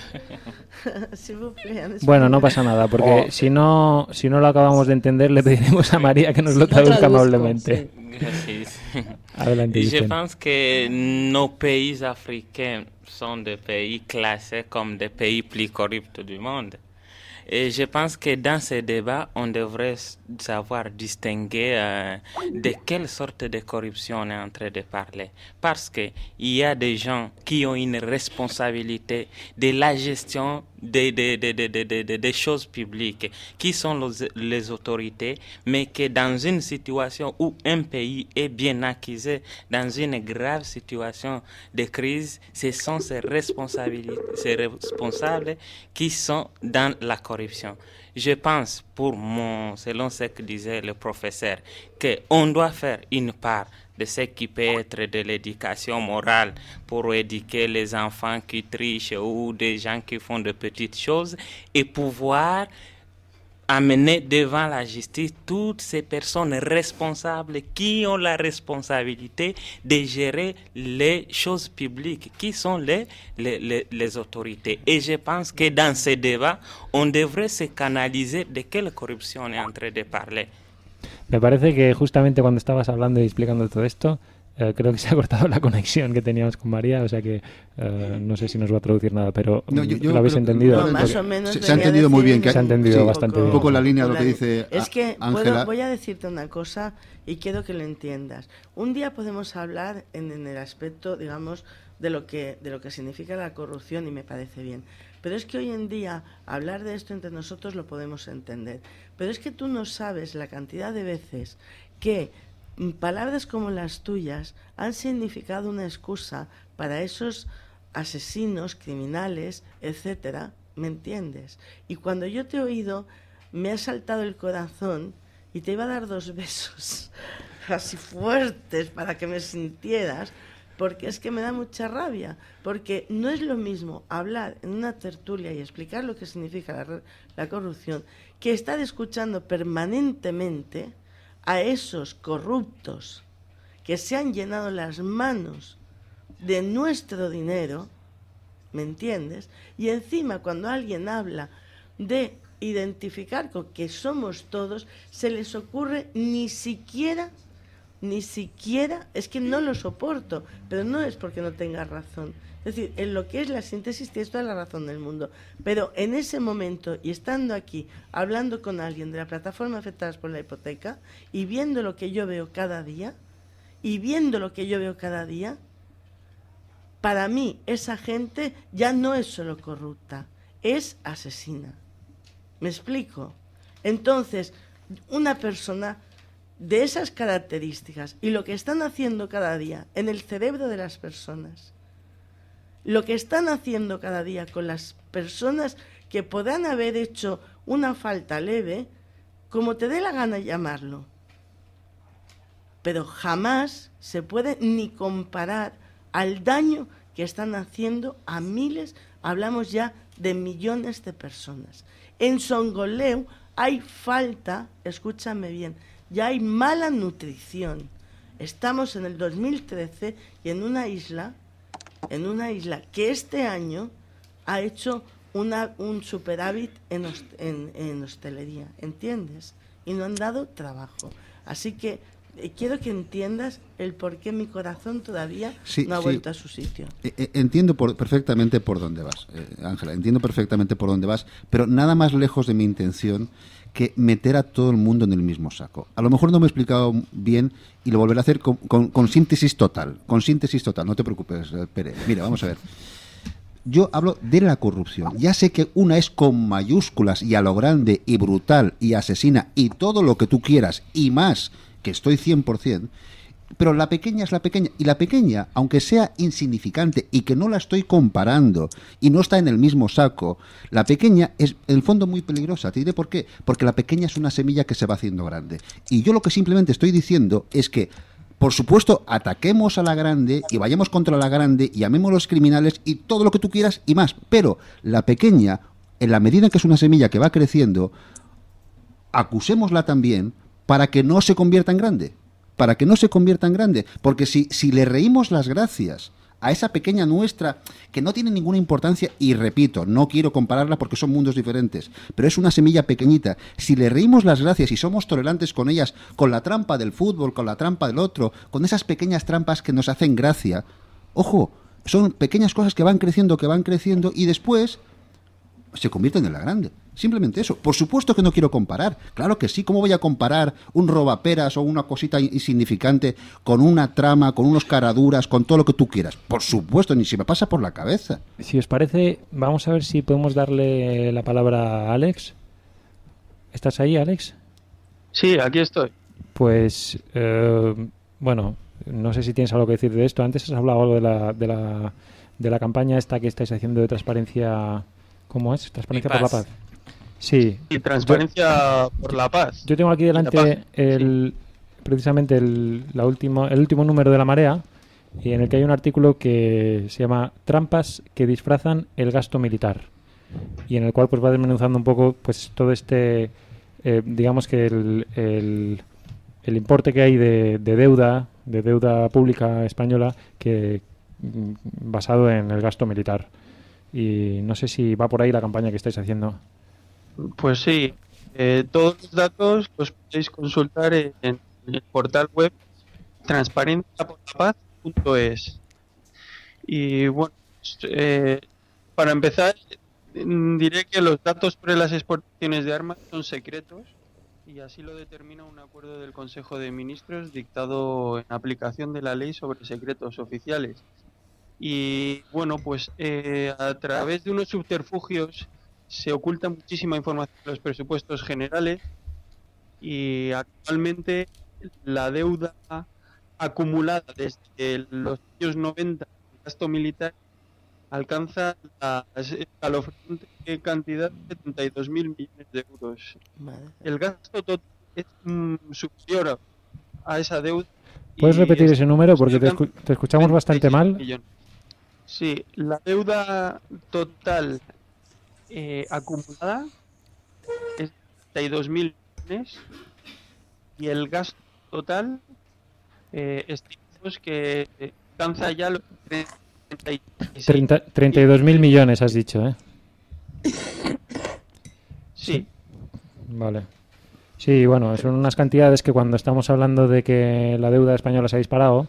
Bueno, no pasa nada, porque Oh. si no si no lo acabamos de entender, le pediremos a María que nos lo traduzca amablemente. Gracias. Adelante, Je pense que nos pays africains sont des pays classés comme des pays plus corrupts du monde. Et je pense que dans ce débat, on devrait savoir distinguer euh, de quelle sorte de corruption on est en train de parler. Parce qu'il y a des gens qui ont une responsabilité de la gestion des, des, des, des, choses publiques, qui sont les, autorités, mais que dans une situation où un pays est bien accusé, dans une grave situation de crise, ce sont ces ces responsables qui sont dans la corruption. Je pense, pour mon, selon ce que disait le professeur, qu'on doit faire une part de ce qui peut être de l'éducation morale pour éduquer les enfants qui trichent ou des gens qui font de petites choses et pouvoir amener devant la justice toutes ces personnes responsables qui ont la responsabilité de gérer les choses publiques, qui sont les, les, les, autorités. Et je pense que dans ce débat, on devrait se canaliser de quelle corruption on est en train de parler. Me parece que justamente cuando estabas hablando y explicando todo esto, eh, creo que se ha cortado la conexión que teníamos con María, o sea que eh, no sé si nos va a traducir nada, pero No, yo- mm, yo ¿lo habéis entendido? no, más o menos se- se ha entendido muy bien que- Se ha entendido un bastante poco- bien. Un poco la línea de lo que dice Es que puedo- voy a decirte una cosa y quiero que lo entiendas. Un día podemos hablar en, en el aspecto, digamos, de lo que de lo que significa la corrupción y me parece bien. Pero es que hoy en día hablar de esto entre nosotros lo podemos entender. Pero es que tú no sabes la cantidad de veces que palabras como las tuyas han significado una excusa para esos asesinos, criminales, etcétera, ¿me entiendes? Y cuando yo te he oído, me ha saltado el corazón y te iba a dar dos besos así fuertes para que me sintieras, porque es que me da mucha rabia, porque no es lo mismo hablar en una tertulia y explicar lo que significa la, la corrupción que estar escuchando permanentemente a esos corruptos que se han llenado las manos de nuestro dinero, ¿me entiendes? Y encima cuando alguien habla de identificar con que somos todos, se les ocurre ni siquiera, ni siquiera, es que no lo soporto, pero no es porque no tenga razón. Es decir, en lo que es la síntesis tienes toda la razón del mundo, pero en ese momento y estando aquí hablando con alguien de la plataforma afectadas por la hipoteca y viendo lo que yo veo cada día, y viendo lo que yo veo cada día, para mí esa gente ya no es solo corrupta, es asesina. ¿Me explico? Entonces, una persona de esas características y lo que están haciendo cada día en el cerebro de las personas, lo que están haciendo cada día con las personas que podrán haber hecho una falta leve, como te dé la gana llamarlo, pero jamás se puede ni comparar al daño que están haciendo a miles, hablamos ya de millones de personas. En Songoleu hay falta, escúchame bien, ya hay mala nutrición. Estamos en el 2013 y en una isla, en una isla que este año ha hecho una, un superávit en, en, en hostelería, ¿entiendes? Y no han dado trabajo. Así que eh, quiero que entiendas el por qué mi corazón todavía Sí, no ha sí. vuelto a su sitio. Eh, eh, Entiendo por- perfectamente por dónde vas, eh, Ángela, entiendo perfectamente por dónde vas, pero nada más lejos de mi intención que meter a todo el mundo en el mismo saco. A lo mejor no me he explicado bien y lo volveré a hacer con, con- síntesis total, con síntesis total, no te preocupes, eh, Pere. Mira, vamos a ver. Yo hablo de la corrupción. Ya sé que una es con mayúsculas y a lo grande y brutal y asesina y todo lo que tú quieras y más, que estoy 100%, pero la pequeña es la pequeña. Y la pequeña, aunque sea insignificante y que no la estoy comparando y no está en el mismo saco, la pequeña es en el fondo muy peligrosa. Te diré por qué. Porque la pequeña es una semilla que se va haciendo grande. Y yo lo que simplemente estoy diciendo es que, por supuesto, ataquemos a la grande y vayamos contra la grande y amemos a los criminales y todo lo que tú quieras y más. Pero la pequeña, en la medida que es una semilla que va creciendo, acusémosla también para que no se convierta en grande. Para que no se convierta en grande. Porque si, si le reímos las gracias a esa pequeña nuestra que no tiene ninguna importancia y repito, no quiero compararla porque son mundos diferentes, pero es una semilla pequeñita. Si le reímos las gracias y somos tolerantes con ellas, con la trampa del fútbol, con la trampa del otro, con esas pequeñas trampas que nos hacen gracia, ojo, son pequeñas cosas que van creciendo, que van creciendo y después se convierten en la grande. Simplemente eso. Por supuesto que no quiero comparar. Claro que sí. ¿Cómo voy a comparar un robaperas o una cosita insignificante con una trama, con unos caraduras, con todo lo que tú quieras? Por supuesto, ni si me pasa por la cabeza. Si os parece, vamos a ver si podemos darle la palabra a Alex. ¿Estás ahí, Alex? Sí, aquí estoy. Pues, eh, bueno, no sé si tienes algo que decir de esto. Antes has hablado algo de la, de la, de la campaña esta que estáis haciendo de transparencia. ¿Cómo es? Transparencia por la paz. Sí. Y transparencia por la paz. Yo tengo aquí delante el, precisamente el, la última, el último número de la marea y en el que hay un artículo que se llama Trampas que disfrazan el gasto militar y en el cual pues va desmenuzando un poco pues todo este eh, digamos que el, el, el, importe que hay de, de, deuda de deuda pública española que mm, basado en el gasto militar y no sé si va por ahí la campaña que estáis haciendo pues sí, eh, todos los datos los podéis consultar en, el portal web transparenciaporlapaz.es. Y bueno, pues, eh, para empezar, diré que los datos sobre las exportaciones de armas son secretos y así lo determina un acuerdo del Consejo de Ministros dictado en aplicación de la ley sobre secretos oficiales. Y bueno, pues eh, a través de unos subterfugios se oculta muchísima información en los presupuestos generales y actualmente la deuda acumulada desde los años 90 el gasto militar alcanza la escalofriante cantidad de 72.000 millones de euros. El gasto total es superior a esa deuda. ¿Puedes repetir ese número? Porque te, te escuchamos bastante mal. Sí, la deuda total eh, acumulada es 32.000 millones y el gasto total eh, estimamos que alcanza ya los 32.000 millones, has dicho, ¿eh? Sí. Vale. Sí, bueno, son unas cantidades que cuando estamos hablando de que la deuda española se ha disparado,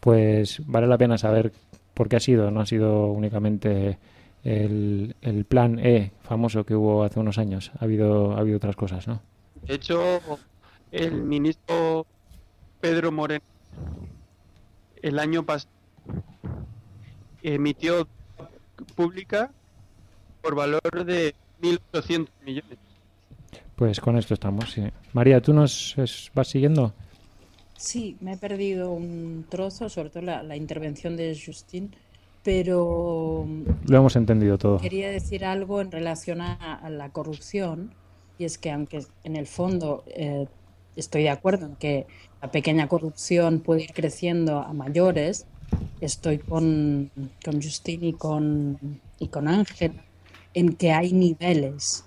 pues vale la pena saber por qué ha sido. No ha sido únicamente el, el, plan E famoso que hubo hace unos años. Ha habido, ha habido otras cosas, ¿no? De hecho, el ministro Pedro Moreno el año pasado emitió pública por valor de 1.800 millones. Pues con esto estamos, sí. María, ¿tú nos vas siguiendo? Sí, me he perdido un trozo, sobre todo la, la intervención de Justin pero... Lo hemos entendido todo. Quería decir algo en relación a, la corrupción, y es que aunque en el fondo eh, estoy de acuerdo en que la pequeña corrupción puede ir creciendo a mayores, estoy con, con Justin y con, y con Ángel en que hay niveles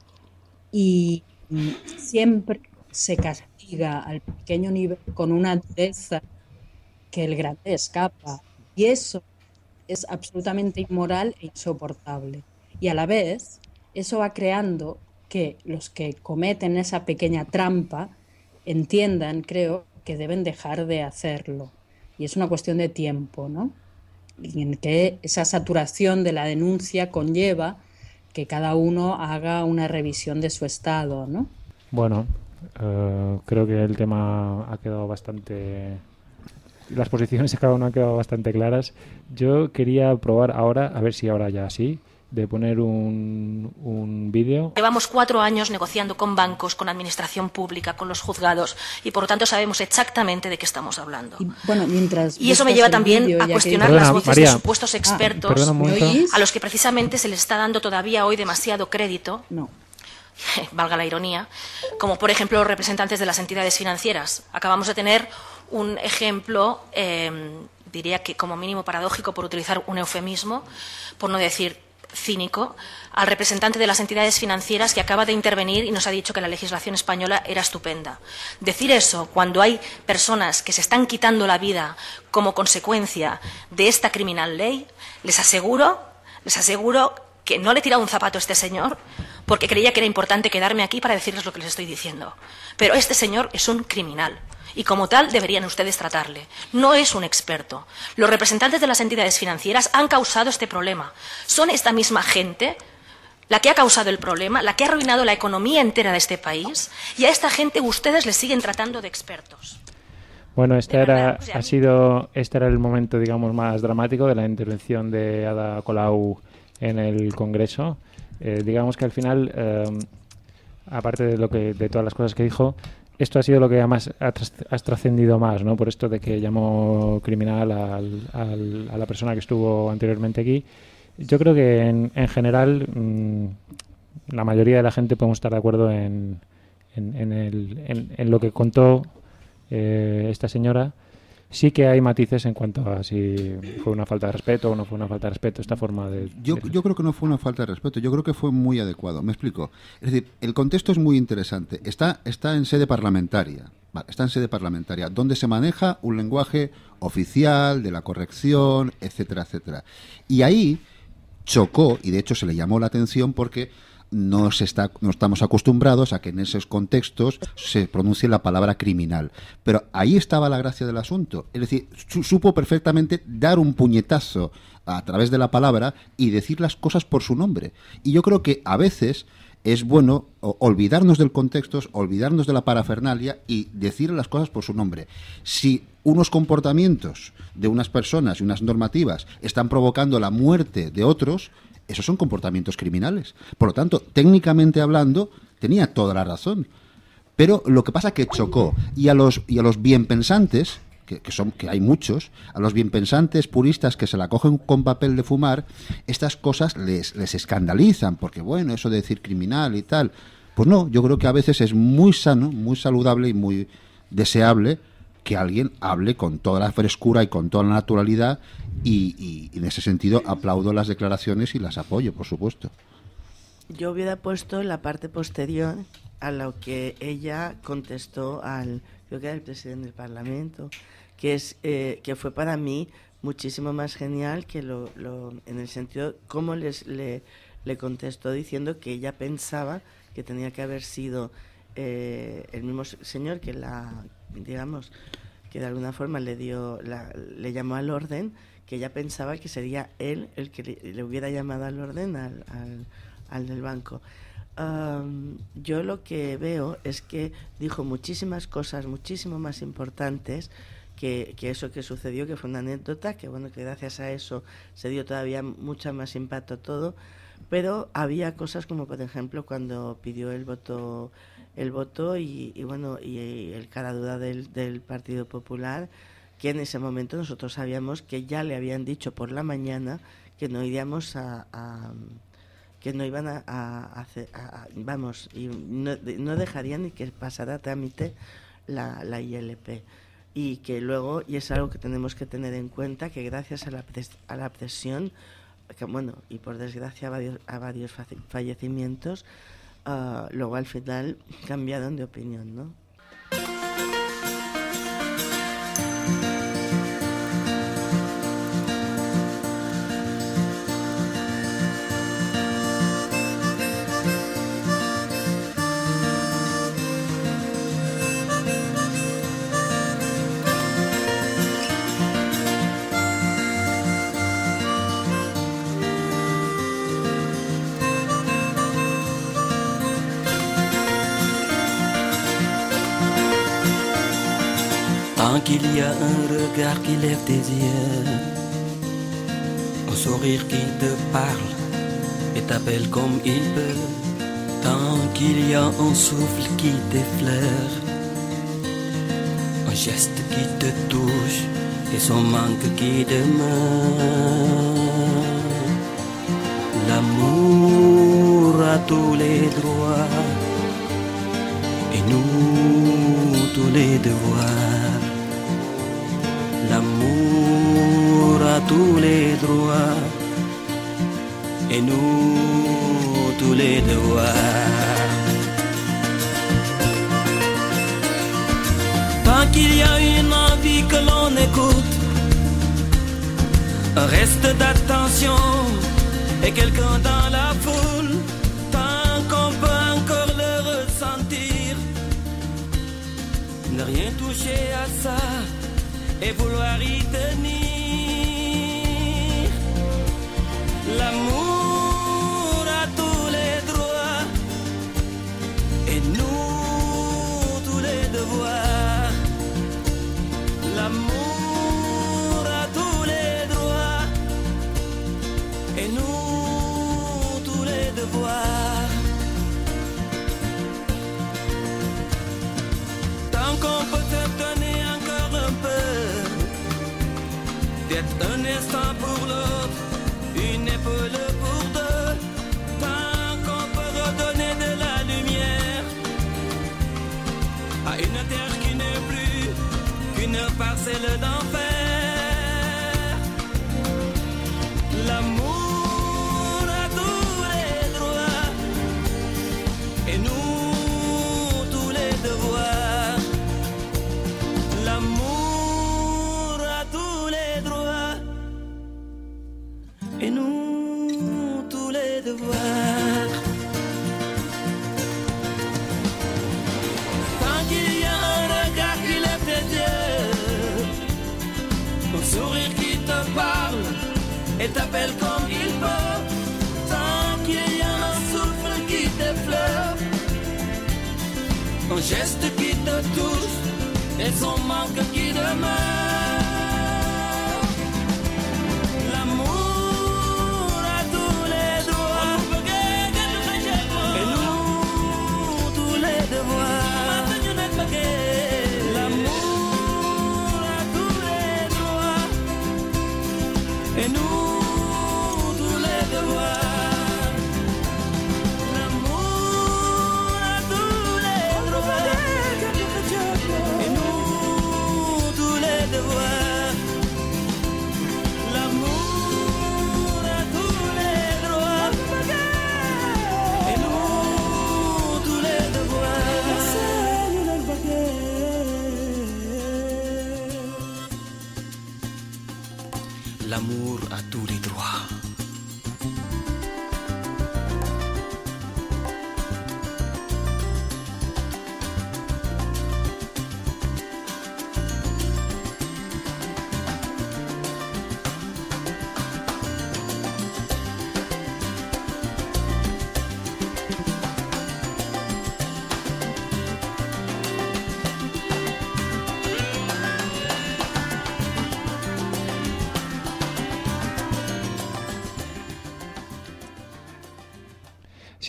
y siempre se castiga al pequeño nivel con una dureza que el grande escapa. Y eso es absolutamente inmoral e insoportable. Y a la vez, eso va creando que los que cometen esa pequeña trampa entiendan, creo, que deben dejar de hacerlo. Y es una cuestión de tiempo, ¿no? Y en que esa saturación de la denuncia conlleva que cada uno haga una revisión de su estado, ¿no? Bueno, eh, creo que el tema ha quedado bastante las posiciones cada uno han quedado bastante claras. Yo quería probar ahora, a ver si ahora ya sí, de poner un, un vídeo. Llevamos cuatro años negociando con bancos, con administración pública, con los juzgados y por lo tanto sabemos exactamente de qué estamos hablando. Y, bueno, mientras y eso me lleva también a cuestionar las voces de supuestos ah, expertos a los que precisamente se les está dando todavía hoy demasiado crédito. No. valga la ironía, como por ejemplo los representantes de las entidades financieras. Acabamos de tener un ejemplo, em, diría que como mínimo paradójico, por utilizar un eufemismo, por no decir cínico al representante de las entidades financieras que acaba de intervenir y nos ha dicho que la legislación española era estupenda. Decir eso cuando hay personas que se están quitando la vida como consecuencia de esta criminal ley, les aseguro, les aseguro que no le he tirado un zapato a este señor porque creía que era importante quedarme aquí para decirles lo que les estoy diciendo. Pero este señor es un criminal y como tal deberían ustedes tratarle. No es un experto. Los representantes de las entidades financieras han causado este problema. Son esta misma gente la que ha causado el problema, la que ha arruinado la economía entera de este país, y a esta gente ustedes le siguen tratando de expertos. Bueno, este era, ha sido, este era el momento, digamos, más dramático de la intervención de Ada Colau en el Congreso. Eh, digamos que al final, eh, aparte de lo que, de todas las cosas que dijo, esto ha sido lo que más ha, trascendido más, ¿no? Por esto de que llamó criminal a la persona que estuvo anteriormente aquí. Yo creo que en, en general mm, la mayoría de la gente podemos estar de acuerdo en lo que contó eh, esta señora sí que hay matices en cuanto a si fue una falta de respeto o no fue una falta de respeto esta forma de... Yo, yo creo que no fue una falta de respeto, yo creo que fue muy adecuado. Me explico. Es decir, el contexto es muy interesante. Está, está en sede parlamentaria. está en sede parlamentaria, donde se maneja un lenguaje oficial, de la corrección, etcétera, etcétera. Y ahí chocó, y de hecho se le llamó la atención porque no, se está, no estamos acostumbrados a que en esos contextos se pronuncie la palabra criminal. Pero ahí estaba la gracia del asunto. Es decir, supo perfectamente dar un puñetazo a través de la palabra y decir las cosas por su nombre. Y yo creo que a veces es bueno olvidarnos del contexto, olvidarnos de la parafernalia y decir las cosas por su nombre. Si unos comportamientos de unas personas y unas normativas están provocando la muerte de otros, esos son comportamientos criminales. Por lo tanto, técnicamente hablando, tenía toda la razón. Pero lo que pasa es que chocó. Y a los, y a los bienpensantes, que, son, que hay muchos, a los bienpensantes puristas que se la cogen con papel de fumar, estas cosas les, les escandalizan, porque bueno, eso de decir criminal y tal. Pues no, yo creo que a veces es muy sano, muy saludable y muy deseable que alguien hable con toda la frescura y con toda la naturalidad y, en ese sentido aplaudo las declaraciones y las apoyo, por supuesto. Yo hubiera puesto la parte posterior a lo que ella contestó al, creo que el presidente del Parlamento, que, es, eh, que fue para mí muchísimo más genial que lo, lo en el sentido cómo les, le, le contestó diciendo que ella pensaba que tenía que haber sido eh, el mismo señor que la, digamos, que de alguna forma le dio, le llamó al orden, que ella pensaba que sería él el que le, hubiera llamado al orden al, al, del banco. yo lo que veo es que dijo muchísimas cosas, muchísimo más importantes que, que, eso que sucedió, que fue una anécdota, que bueno, que gracias a eso se dio todavía mucho más impacto todo, pero había cosas como por ejemplo cuando pidió el voto el voto y, bueno y el cara duda del, del Partido Popular que en ese momento nosotros sabíamos que ya le habían dicho por la mañana que no iríamos a, que no iban a, hacer vamos y no, no, dejarían ni que pasara trámite la, la ILP y que luego y es algo que tenemos que tener en cuenta que gracias a la, a la presión que, bueno y por desgracia a varios, a varios fallecimientos uh, luego al final cambiaron de opinión, ¿no? Un regard qui lève tes yeux, un sourire qui te parle et t'appelle comme il peut, tant qu'il y a un souffle qui t'effleure, un geste qui te touche et son manque qui demeure. L'amour a tous les droits et nous tous les devoirs. L'amour a tous les droits et nous tous les devoirs. Tant qu'il y a une envie que l'on écoute, reste d'attention et quelqu'un dans la foule, tant qu'on peut encore le ressentir, ne rien toucher à ça et vouloir y tenir. L'amour d'être un instant pour l'autre, une épaule pour deux. Tant qu'on peut redonner de la lumière à une terre qui n'est plus qu'une parcelle d'enfer. Et t'appelle comme il peut. Tant qu'il y a un souffle qui t'effleure, un geste qui te touche et son manque qui demeure.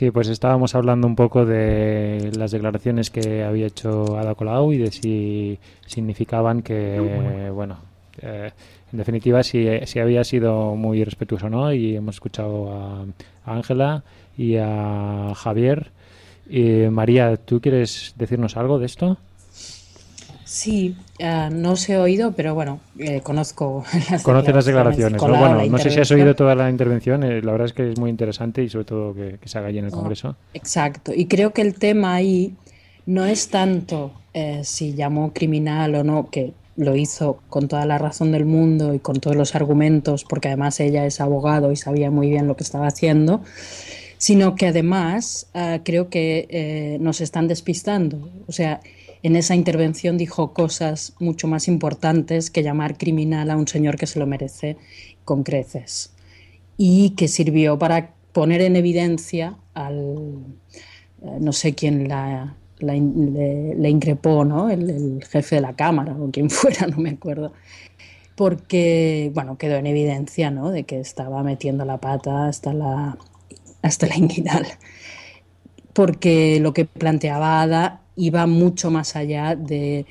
Sí, pues estábamos hablando un poco de las declaraciones que había hecho Ada Colau y de si significaban que, bueno, eh, en definitiva, si, si había sido muy respetuoso o no. Y hemos escuchado a Ángela y a Javier. Y, María, ¿tú quieres decirnos algo de esto? Sí, eh, no os he oído, pero bueno, eh, conozco las Conoce las declaraciones. ¿no? Bueno, sé si has oído toda la intervención. eh, la verdad es que es muy interesante y sobre todo que, que se haga allí en el No, Congreso. Exacto. Y creo que el tema ahí no es tanto eh, si llamó criminal o no, que lo hizo con toda la razón del mundo y con todos los argumentos, porque además ella es abogado y sabía muy bien lo que estaba haciendo, sino que además eh, creo que eh, nos están despistando. O sea, en esa intervención dijo cosas mucho más importantes que llamar criminal a un señor que se lo merece con creces y que sirvió para poner en evidencia al, eh, no sé quién la, la le, le increpó, ¿no? El, el jefe de la Cámara o quien fuera, no me acuerdo, porque, bueno, quedó en evidencia, ¿no? De que estaba metiendo la pata hasta la, hasta la inguinal, porque lo que planteaba Ada iba mucho más allá de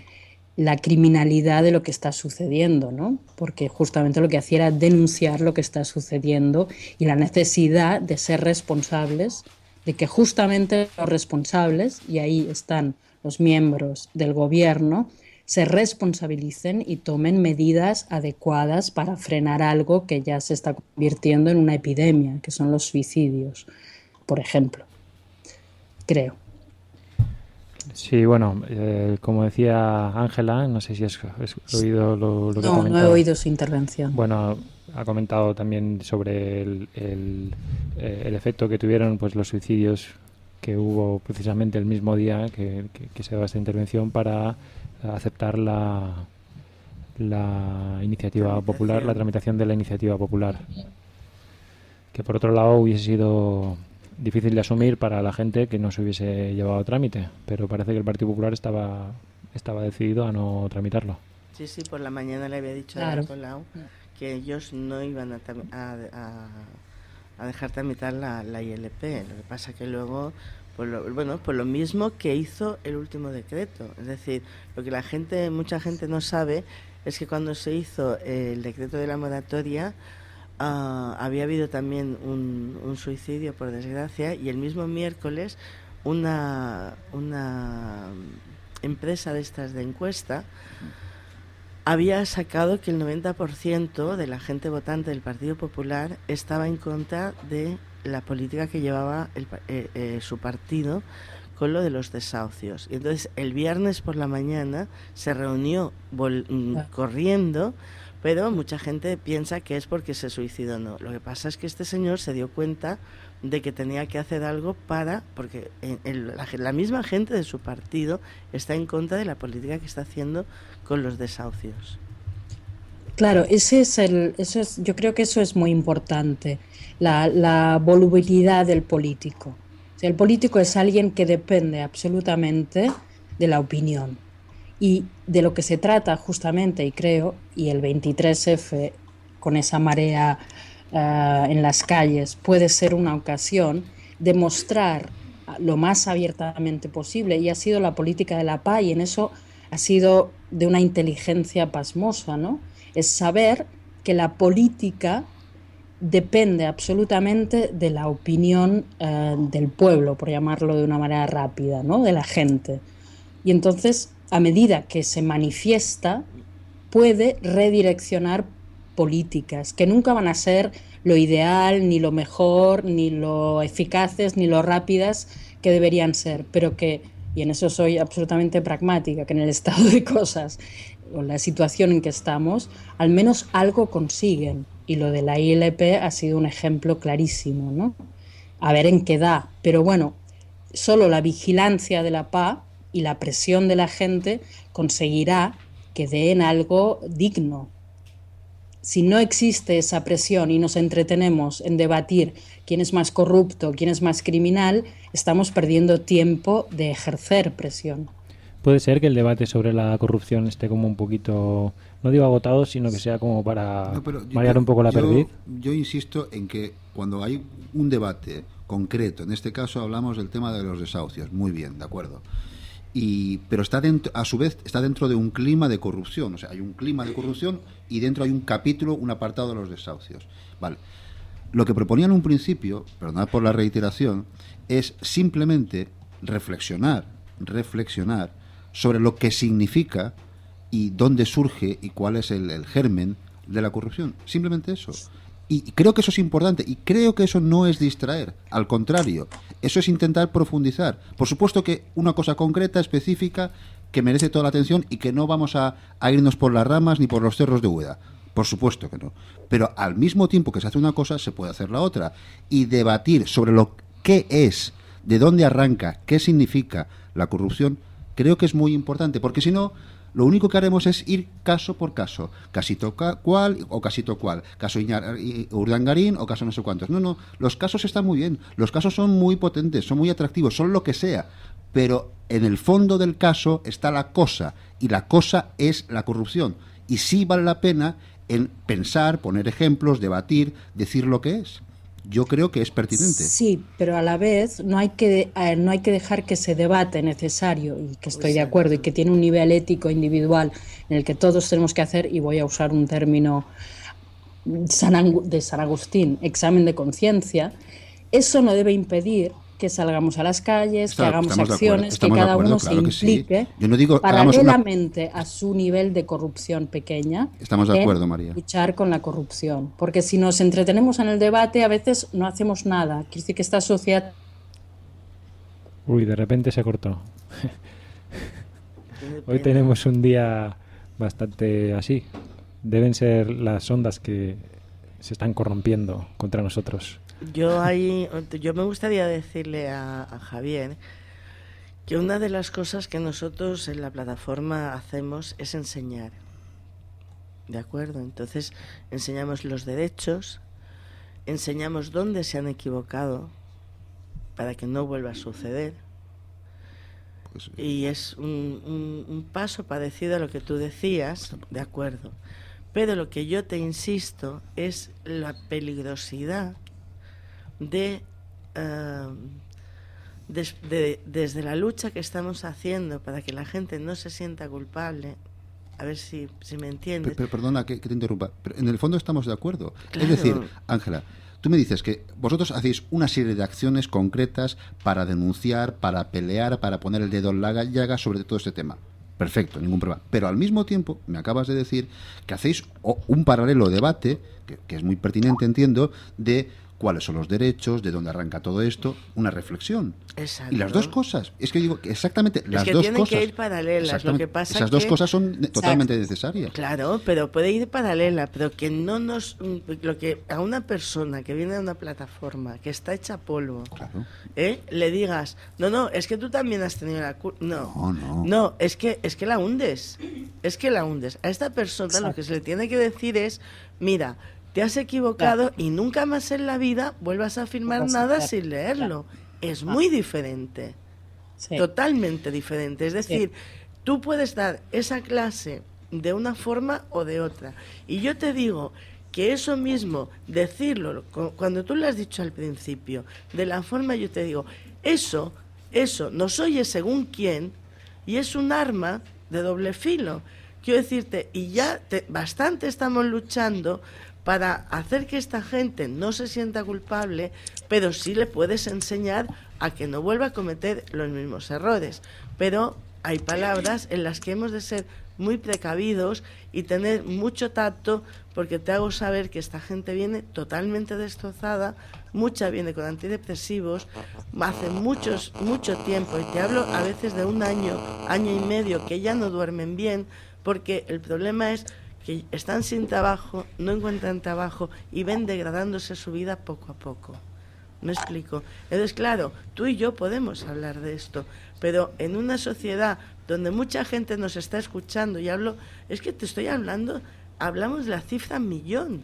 la criminalidad de lo que está sucediendo, ¿no? Porque justamente lo que hacía era denunciar lo que está sucediendo y la necesidad de ser responsables, de que justamente los responsables, y ahí están los miembros del gobierno, se responsabilicen y tomen medidas adecuadas para frenar algo que ya se está convirtiendo en una epidemia, que son los suicidios, por ejemplo. Creo. Sí, bueno, eh, como decía Ángela, no sé si has, oído lo, que No, no he oído su intervención. Bueno, ha comentado también sobre el, el, eh, el, efecto que tuvieron pues los suicidios que hubo precisamente el mismo día que, que se daba esta intervención para aceptar la, la iniciativa popular, la tramitación de la iniciativa popular. Que por otro lado hubiese sido difícil de asumir para la gente que no se hubiese llevado a trámite, pero parece que el Partido Popular estaba, estaba decidido a no tramitarlo. Sí, sí, por la mañana le había dicho a Nicolau que ellos no iban a, a, a, dejar tramitar la, la ILP. Lo que pasa que luego por lo, bueno, por lo mismo que hizo el último decreto. Es decir, lo que la gente, mucha gente no sabe es que cuando se hizo el decreto de la moratoria ah, había habido también un, suicidio, por desgracia, y el mismo miércoles una, una empresa de estas de encuesta había sacado que el 90% de la gente votante del Partido Popular estaba en contra de la política que llevaba eh, eh, su partido con lo de los desahucios. Y entonces el viernes por la mañana se reunió mm, corriendo, pero mucha gente piensa que es porque se suicidó. No, lo que pasa es que este señor se dio cuenta de que tenía que hacer algo para, porque la, misma gente de su partido está en contra de la política que está haciendo con los desahucios. Claro, ese es el, eso es, yo creo que eso es muy importante la, volubilidad del político. el político es alguien que depende absolutamente de la opinión. Y de lo que se trata justamente, y creo, y el 23F con esa marea eh, en las calles puede ser una ocasión de mostrar lo más abiertamente posible, y ha sido la política de la paz, y en eso ha sido de una inteligencia pasmosa, ¿no? Es saber que la política depende absolutamente de la opinión eh, del pueblo, por llamarlo de una manera rápida, ¿no? de la gente. Y entonces, a medida que se manifiesta, puede redireccionar políticas que nunca van a ser lo ideal, ni lo mejor, ni lo eficaces, ni lo rápidas que deberían ser, pero que, y en eso soy absolutamente pragmática, que en el estado de cosas o la situación en que estamos, al menos algo consiguen y lo de la ILP ha sido un ejemplo clarísimo, ¿no? A ver en qué da. Pero bueno, solo la vigilancia de la PA y la presión de la gente conseguirá que den algo digno. Si no existe esa presión y nos entretenemos en debatir quién es más corrupto, quién es más criminal, estamos perdiendo tiempo de ejercer presión. Puede ser que el debate sobre la corrupción esté como un poquito no digo agotado, sino que sea como para marear un poco la perdiz. Yo insisto en que cuando hay un debate concreto, en este caso hablamos del tema de los desahucios, muy bien, de acuerdo. Y, pero está dentro, a su vez está dentro de un clima de corrupción, o sea, hay un clima de corrupción y dentro hay un capítulo, un apartado de los desahucios. Vale. Lo que proponían en un principio, perdonad por la reiteración, es simplemente reflexionar, reflexionar sobre lo que significa y dónde surge y cuál es el, germen de la corrupción. Simplemente eso. Y creo que eso es importante y creo que eso no es distraer, al contrario, eso es intentar profundizar. Por supuesto que una cosa concreta, específica, que merece toda la atención y que no vamos a, a irnos por las ramas ni por los cerros de Úbeda. Por supuesto que no. Pero al mismo tiempo que se hace una cosa, se puede hacer la otra. Y debatir sobre lo que es, de dónde arranca, qué significa la corrupción, creo que es muy importante, porque si no, lo único que haremos es ir caso por caso, casito cual o casito cual, caso Urdangarín o caso no sé cuántos. No, no, los casos están muy bien, los casos son muy potentes, son muy atractivos, son lo que sea, pero en el fondo del caso está la cosa, y la cosa es la corrupción. Y sí vale la pena en pensar, poner ejemplos, debatir, decir lo que es yo creo que es pertinente. Sí, pero a la vez no hay que, eh, no hay que dejar que ese debate necesario, y que estoy de acuerdo, y que tiene un nivel ético individual en el que todos tenemos que hacer, y voy a usar un término de San Agustín, examen de conciencia, eso no debe impedir que salgamos a las calles, Está- que hagamos acciones, que cada acuerdo, uno claro se sí. implique Yo no digo, una- paralelamente a su nivel de corrupción pequeña. Estamos de acuerdo, María. Luchar con la corrupción. Porque si nos entretenemos en el debate, a veces no hacemos nada. Quiere decir que esta sociedad Uy, de repente se cortó. Hoy tenemos un día bastante así. Deben ser las ondas que se están corrompiendo contra nosotros. Yo ahí, yo me gustaría decirle a, a Javier que una de las cosas que nosotros en la plataforma hacemos es enseñar. ¿De acuerdo? Entonces enseñamos los derechos, enseñamos dónde se han equivocado para que no vuelva a suceder. Pues, Y es un, un- un paso parecido a lo que tú decías, de acuerdo. Pero lo que yo te insisto es la peligrosidad de, des- de- desde la lucha que estamos haciendo para que la gente no se sienta culpable, a ver si, si me entiendes. pero perdona que, que te interrumpa. Pero en el fondo estamos de acuerdo. Claro. Es decir, Ángela, tú me dices que vosotros hacéis una serie de acciones concretas para denunciar, para pelear, para poner el dedo en la llaga sobre todo este tema. Perfecto, ningún problema. Pero al mismo tiempo, me acabas de decir que hacéis un paralelo debate, que, que es muy pertinente, entiendo, de cuáles son los derechos, de dónde arranca todo esto, una reflexión. Exacto. Y las dos cosas, es que digo que exactamente las que dos tienen cosas. que ir paralelas, lo que pasa Esas dos que- cosas son totalmente necesarias. Claro, pero puede ir paralela, pero que no nos lo que a una persona que viene de una plataforma que está hecha polvo, Claro. ¿eh? le digas, no, no, es que tú también has tenido la culpa, no, No, no. no, es que es que la hundes, es que la hundes. A esta persona lo que se le tiene que decir es, mira, te has equivocado y nunca más en la vida vuelvas a firmar a nada hacer. sin leerlo. Es muy diferente sí, totalmente diferente. Es decir, tú puedes dar esa clase de una forma o de otra. Y yo te digo que eso mismo, decirlo, cu- cuando tú lo has dicho al principio, de la forma yo te digo, eso, eso nos oye según quién y es un arma de doble filo. Quiero decirte, y ya te- bastante estamos luchando para hacer que esta gente no se sienta culpable, pero sí le puedes enseñar a que no vuelva a cometer los mismos errores. Pero hay palabras en las que hemos de ser muy precavidos y tener mucho tacto, porque te hago saber que esta gente viene totalmente destrozada, mucha viene con antidepresivos, hace muchos, mucho tiempo, y te hablo a veces de un año, año y medio, que ya no duermen bien, porque el problema es que están sin trabajo, no encuentran trabajo y ven degradándose su vida poco a poco. ¿Me explico? Entonces, claro, tú y yo podemos hablar de esto, pero en una sociedad donde mucha gente nos está escuchando y hablo, es que te estoy hablando, hablamos de la cifra millón.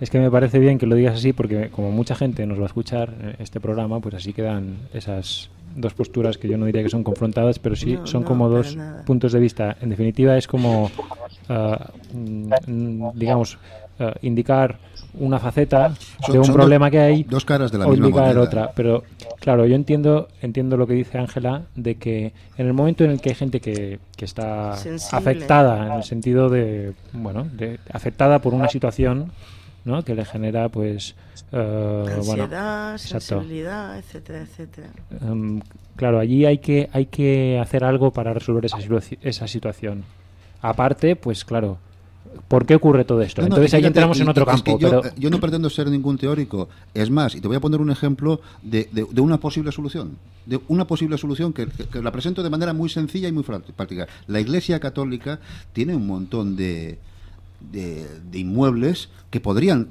Es que me parece bien que lo digas así porque como mucha gente nos va a escuchar eh, este programa, pues así quedan esas dos posturas que yo no diría que son confrontadas, pero sí No, son no, como dos nada. puntos de vista. En definitiva es como, mm, digamos, ah, indicar una faceta Son- de un problema que hay dos caras de la o misma indicar moneda. otra. Pero claro, yo entiendo entiendo lo que dice Ángela de que en el momento en el que hay gente que, que está Sensible. afectada en el sentido de, bueno, de, afectada por una situación ¿no? que le genera pues eh, bueno, Ansiedad, exacto. sensibilidad, etcétera, etcétera. Em, claro, allí hay que, hay que hacer algo para resolver esa, esa situación. Aparte, pues claro, ¿por qué ocurre todo esto? No, no, Entonces ahí fíjate, entramos y- en otro campo. yo, pero eh, yo no pretendo ser ningún teórico. Es más, y te voy a poner un ejemplo de, de- de una posible solución. De una posible solución que, que- que la presento de manera muy sencilla y muy práctica. La Iglesia Católica tiene un montón de, de, inmuebles que podrían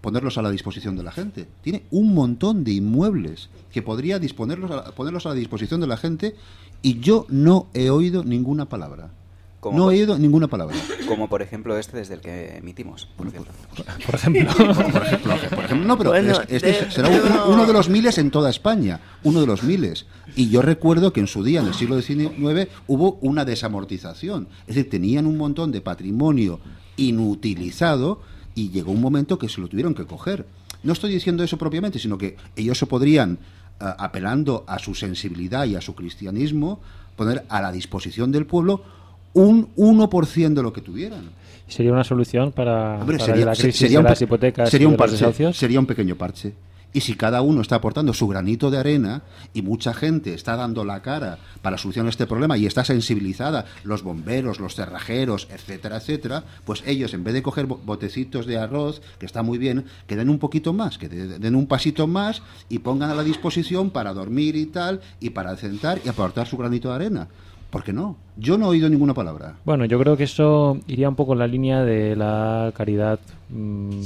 ponerlos a la disposición de la gente. Tiene un montón de inmuebles que podría disponerlos a, ponerlos a la disposición de la gente y yo no he oído ninguna palabra. No he oído ninguna palabra. Como por ejemplo este desde el que emitimos, por ejemplo. por ejemplo, Por ejemplo, por ejemplo, no, pero Bueno, es- este de- será de- uno, uno de los miles en toda España, uno de los miles. Y yo recuerdo que en su día, en el siglo XIX, hubo una desamortización. Es decir, tenían un montón de patrimonio inutilizado y llegó un momento que se lo tuvieron que coger. No estoy diciendo eso propiamente, sino que ellos se podrían, ah, apelando a su sensibilidad y a su cristianismo, poner a la disposición del pueblo un 1% de lo que tuvieran. sería una solución para, Hombre, para sería, la crisis sería de un, las hipotecas sería un de parche, desahucios. sería un pequeño parche. Y si cada uno está aportando su granito de arena y mucha gente está dando la cara para solucionar este problema y está sensibilizada, los bomberos, los cerrajeros, etcétera, etcétera, pues ellos en vez de coger botecitos de arroz, que está muy bien, que den un poquito más, que den un pasito más y pongan a la disposición para dormir y tal, y para sentar y aportar su granito de arena. ¿Por qué no? Yo no he oído ninguna palabra. Bueno, yo creo que eso iría un poco en la línea de la caridad. Mm,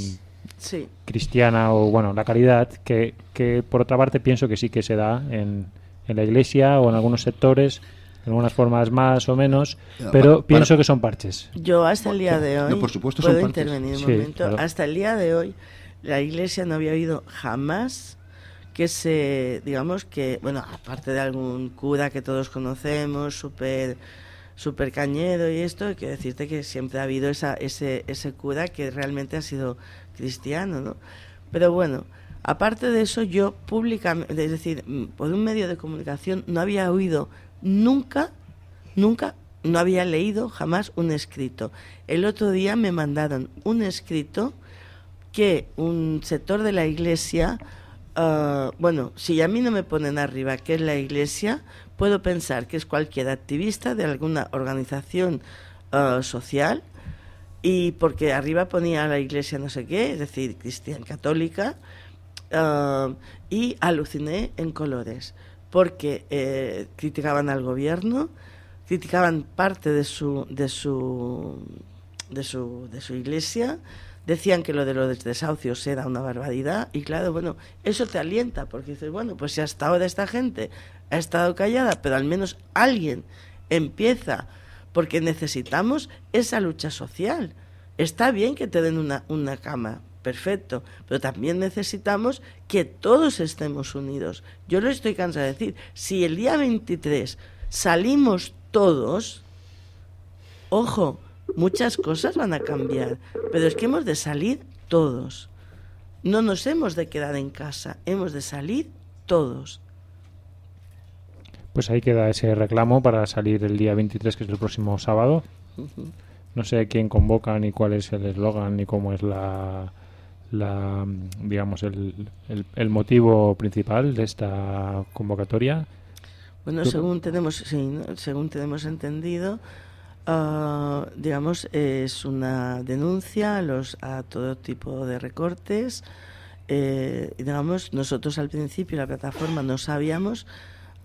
cristiana o, bueno, la caridad, que, que, por otra parte pienso que sí que se da en, en la iglesia o en algunos sectores, en algunas formas más o menos, pero pienso que son parches. Yo hasta el día de hoy, por supuesto puedo intervenir un momento, hasta el día de hoy la iglesia no había oído jamás que se, digamos que, bueno, aparte de algún cura que todos conocemos, súper super cañedo y esto, que decirte que siempre ha habido esa, ese, ese cura que realmente ha sido cristiano, ¿no? Pero bueno, aparte de eso, yo públicamente, es decir, mm, por un medio de comunicación, no había oído nunca, nunca, no había leído jamás un escrito. El otro día me mandaron un escrito que un sector de la iglesia, ah, bueno, si a mí no me ponen arriba que es la iglesia, puedo pensar que es cualquier activista de alguna organización ah, social y porque arriba ponía la iglesia no sé qué, es decir, cristiana católica, ah, y aluciné en colores, porque eh, criticaban al gobierno, criticaban parte de su, de su, de su, de su iglesia, decían que lo de los desahucios era una barbaridad, y claro, bueno, eso te alienta, porque dices, bueno, pues si hasta ahora esta gente ha estado callada, pero al menos alguien empieza porque necesitamos esa lucha social. Está bien que te den una, una cama, perfecto, pero también necesitamos que todos estemos unidos. Yo lo estoy cansado de decir, si el día 23 salimos todos, ojo, muchas cosas van a cambiar, pero es que hemos de salir todos. No nos hemos de quedar en casa, hemos de salir todos. Pues ahí queda ese reclamo para salir el día 23, que es el próximo sábado. No sé quién convoca, ni cuál es el eslogan, ni cómo es la, la digamos, el, el, motivo principal de esta convocatoria. Bueno, según tenemos, según tenemos entendido, ah, digamos, es una denuncia a, los, a todo tipo de recortes. Eh, digamos, nosotros al principio la plataforma no sabíamos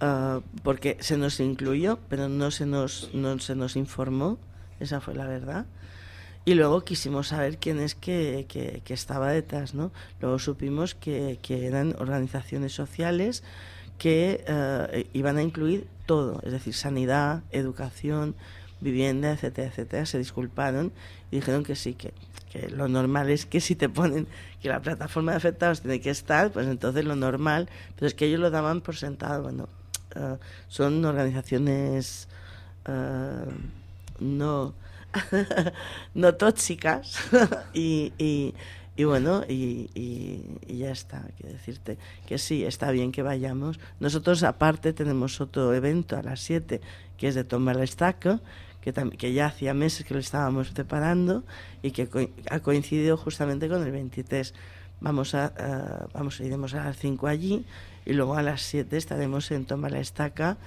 Ah, porque se nos incluyó, pero no se nos, no se nos informó, esa fue la verdad. Y luego quisimos saber quién es que, que, estaba detrás, ¿no? Luego supimos que, que eran organizaciones sociales que ah, iban a incluir todo, es decir, sanidad, educación, vivienda, etcétera, etcétera. Se disculparon y dijeron que sí, que, que lo normal es que si te ponen que la plataforma de afectados tiene que estar, pues entonces lo normal, pero es que ellos lo daban por sentado, bueno, eh, son organizaciones eh, no, tóxicas y, y, bueno, y, y, ya está, quiero decirte que sí, está bien que vayamos. Nosotros aparte tenemos otro evento a las 7 que es de tomar el estaca, que, que ya hacía meses que lo estábamos preparando y que ha coincidido justamente con el 23. Vamos a, uh, vamos, iremos a las 5 allí y luego a las 7 estaremos en Toma la Estaca,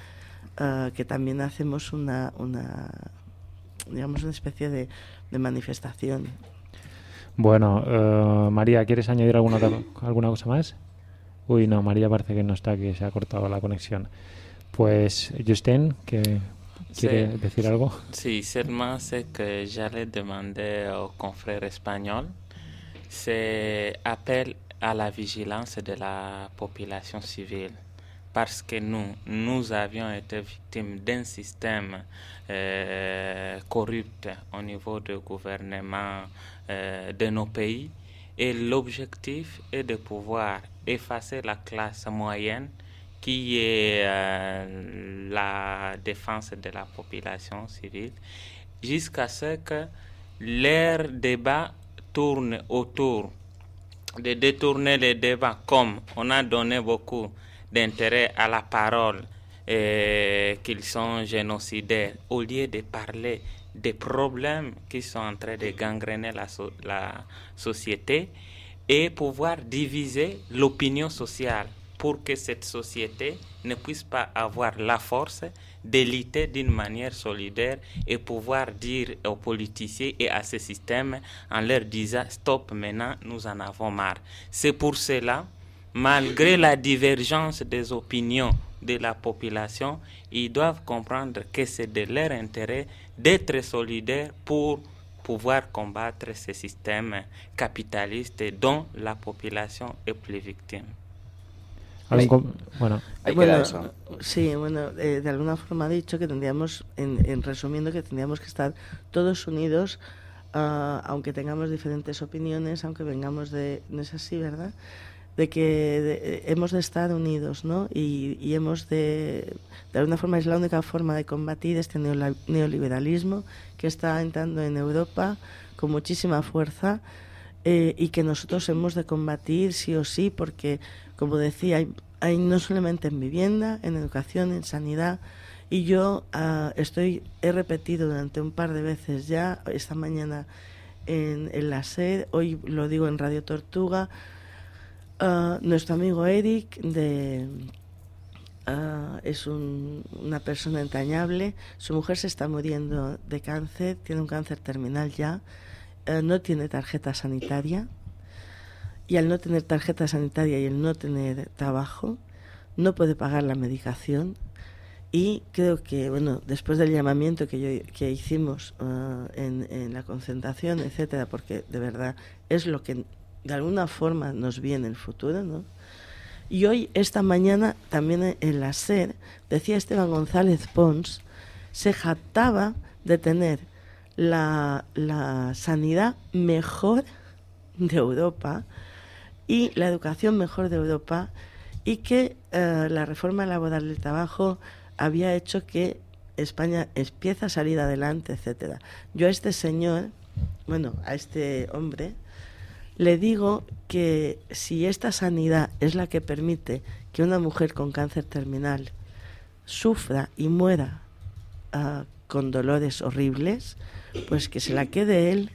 uh, que también hacemos una, una, digamos, una especie de, de manifestación. Bueno, uh, María, ¿quieres añadir alguna, alguna cosa más? Uy, no, María parece que no está, que se ha cortado la conexión. Pues, Justin, que quiere sí. decir algo? Sí, seulement c'est que j'allais demander aux confrères espagnols, c'est appel à la vigilance de la population civile parce que nous, nous avions été victimes d'un système euh, corrupt au niveau du gouvernement euh, de nos pays et l'objectif est de pouvoir effacer la classe moyenne qui est euh, la défense de la population civile jusqu'à ce que leur débat tourne autour de détourner les débats comme on a donné beaucoup d'intérêt à la parole et qu'ils sont génocidaires, au lieu de parler des problèmes qui sont en train de gangréner la société, et pouvoir diviser l'opinion sociale pour que cette société ne puisse pas avoir la force d'éliter d'une manière solidaire et pouvoir dire aux politiciens et à ce système en leur disant stop maintenant, nous en avons marre. C'est pour cela, malgré la divergence des opinions de la population, ils doivent comprendre que c'est de leur intérêt d'être solidaires pour pouvoir combattre ce système capitaliste dont la population est plus victime. Bueno, Ahí bueno, queda eso. Sí, bueno, eh, de alguna forma ha dicho que tendríamos, en, en resumiendo, que tendríamos que estar todos unidos, ah, aunque tengamos diferentes opiniones, aunque vengamos de, no es así, ¿verdad? De que de- eh, hemos de estar unidos, ¿no? Y, y hemos de, de alguna forma es la única forma de combatir este neola- neoliberalismo que está entrando en Europa con muchísima fuerza eh, y que nosotros hemos de combatir sí o sí, porque, como decía, hay, hay no solamente en vivienda, en educación, en sanidad, y yo ah, estoy, he repetido durante un par de veces ya, esta mañana en, la SED, hoy lo digo en Radio Tortuga, ah, nuestro amigo Eric de... ah, es un- una persona entrañable. Su mujer se está muriendo de cáncer, tiene un cáncer terminal ya, eh, no tiene tarjeta sanitaria y al no tener tarjeta sanitaria y el no tener trabajo, no puede pagar la medicación. Y creo que, bueno, después del llamamiento que, yo, que hicimos ah, en, la concentración, etcétera, porque de verdad es lo que de alguna forma nos viene el futuro, ¿no? Y hoy, esta mañana, también en la SER, decía Esteban González Pons, se jactaba de tener la, la sanidad mejor de Europa y la educación mejor de Europa y que eh, la reforma laboral del trabajo había hecho que España empiece a salir adelante, etcétera. Yo a este señor, bueno, a este hombre, le digo que si esta sanidad es la que permite que una mujer con cáncer terminal sufra y muera ah, con dolores horribles, pues que se la quede él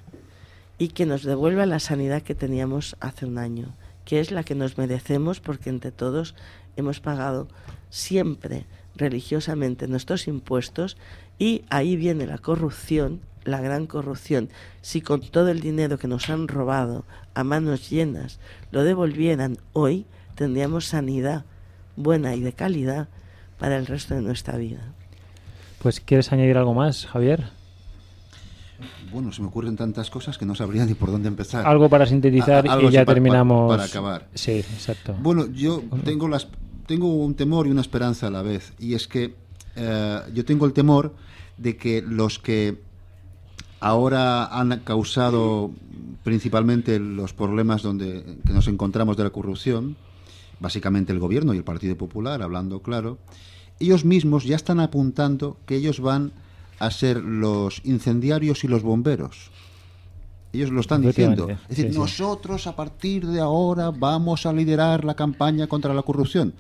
y que nos devuelva la sanidad que teníamos hace un año, que es la que nos merecemos porque entre todos hemos pagado siempre religiosamente nuestros impuestos y ahí viene la corrupción, la gran corrupción. Si con todo el dinero que nos han robado a manos llenas lo devolvieran hoy, tendríamos sanidad buena y de calidad para el resto de nuestra vida. pues ¿quieres añadir algo más, Javier? Bueno, se me ocurren tantas cosas que no sabría ni por dónde empezar. Algo para sintetizar A- a- algo y ya terminamos. para acabar. Sí, exacto. Bueno, yo tengo, las, tengo un temor y una esperanza a la vez. Y es que eh, yo tengo el temor de que los que ahora han causado principalmente los problemas donde que nos encontramos de la corrupción, básicamente el gobierno y el Partido Popular, hablando claro, ellos mismos ya están apuntando que ellos van a ser los incendiarios y los bomberos. Ellos lo están diciendo. Es decir, sí, sí. nosotros a partir de ahora vamos a liderar la campaña contra la corrupción.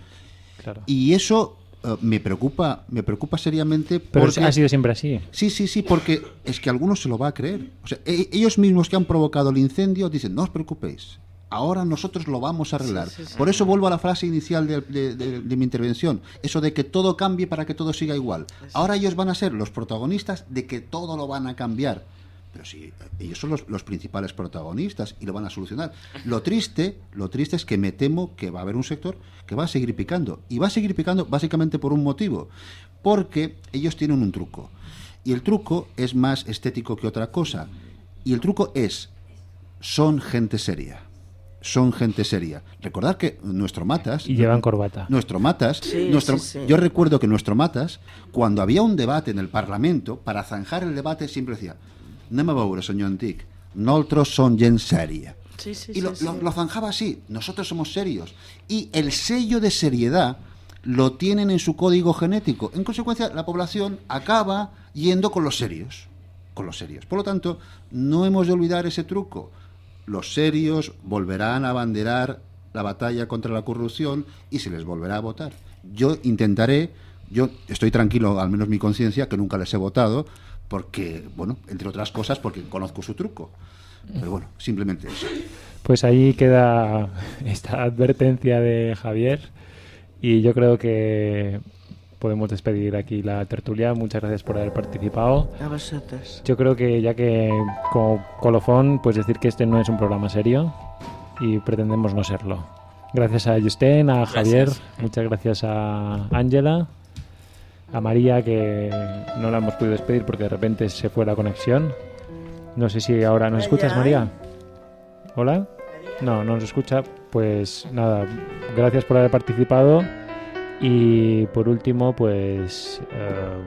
Claro. Y eso eh, me preocupa, me preocupa seriamente Pero porque ha sido siempre así. Sí, sí, sí, porque es que algunos se lo va a creer. O sea, e- ellos mismos que han provocado el incendio dicen, no os preocupéis, ahora nosotros lo vamos a arreglar. Sí, sí, sí. Por eso vuelvo a la frase inicial de, de- de- de mi intervención, eso de que todo cambie para que todo siga igual. Ahora ellos van a ser los protagonistas de que todo lo van a cambiar. Pero sí, ellos son los, los principales protagonistas y lo van a solucionar. Lo triste, lo triste es que me temo que va a haber un sector que va a seguir picando. Y va a seguir picando básicamente por un motivo. Porque ellos tienen un truco. Y el truco es más estético que otra cosa. Y el truco es, son gente seria. Son gente seria. Recordad que nuestro Matas... Y llevan corbata. Nuestro Matas, Sí, nuestro, sí, sí. yo recuerdo que nuestro Matas, cuando había un debate en el Parlamento, para zanjar el debate siempre decía, anem a veure, senyor Antic, nosotros son gent seria. Sí, sí, y lo, sí, lo- sí. lo zanjaba así, nosotros somos serios. Y el sello de seriedad lo tienen en su código genético. En consecuencia, la población acaba yendo con los serios. Con los serios. Por lo tanto, no hemos de olvidar ese truco. Los serios volverán a abanderar la batalla contra la corrupción y se les volverá a votar. Yo intentaré, yo estoy tranquilo, al menos mi conciencia, que nunca les he votado, porque, bueno, entre otras cosas, porque conozco su truco. Pero bueno, simplemente eso. Pues ahí queda esta advertencia de Javier y yo creo que podemos despedir aquí la tertulia. Muchas gracias por haber participado. A vosotros. Yo creo que ya que como colofón, pues decir que este no es un programa serio y pretendemos no serlo. Gracias a Justin, a Javier, Gracias. muchas gracias a Ángela, a María que no la hemos podido despedir porque de repente se fue la conexión. No sé si ahora nos escuchas, María. Hola. No, no nos escucha. Pues nada, gracias por haber participado. Y por último, pues eh,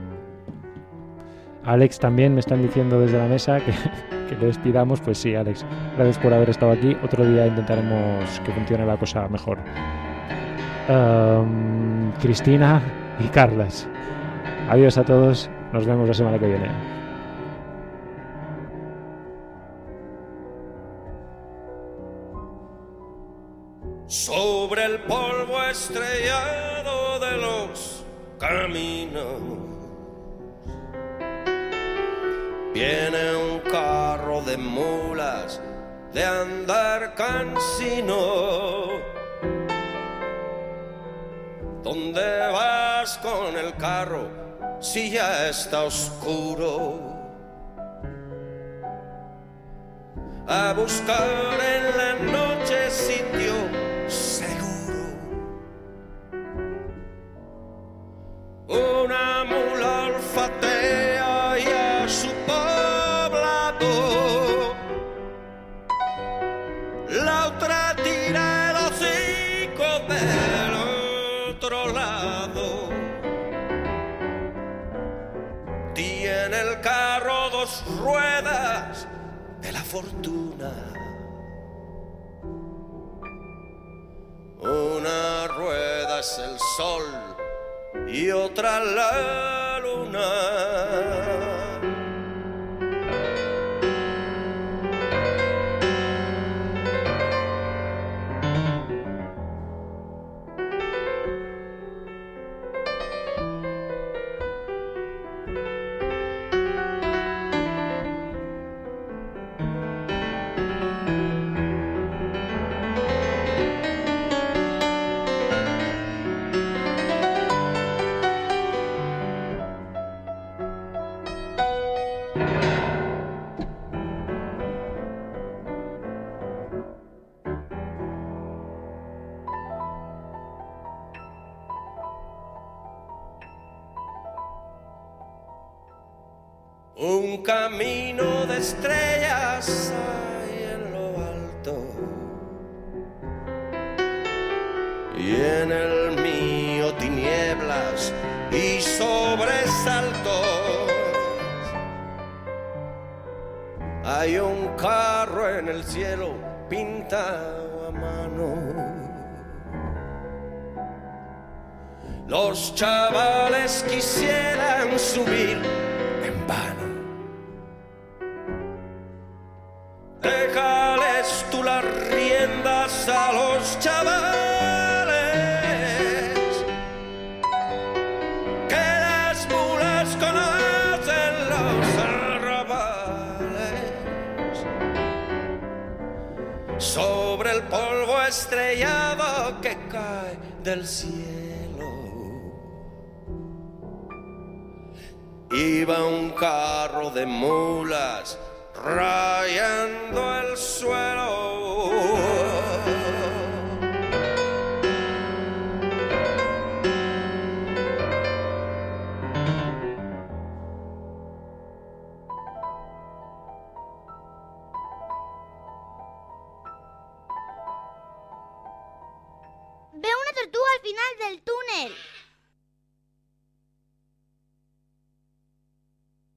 Alex también me están diciendo desde la mesa que, que le despidamos. Pues sí, Alex, gracias por haber estado aquí. Otro día intentaremos que funcione la cosa mejor. Em, Cristina y Carlas. Adiós a todos. Nos vemos la semana que viene. Sobre el polvo estrellado de los caminos. Viene un carro de mulas de andar cansino. ¿Dónde vas con el carro si ya está oscuro? a buscar en la noche sitio Una mula olfatea ya su poblado. La otra tira el hocico del otro lado. Tiene el carro dos ruedas de la fortuna. Una rueda es el sol y otra la luna. El cielo pintado a mano. Los chavales quisieran subir en vano. Déjales tú las riendas a los chavales. Estrellado que cae del cielo. Iba un carro de mulas rayando el suelo.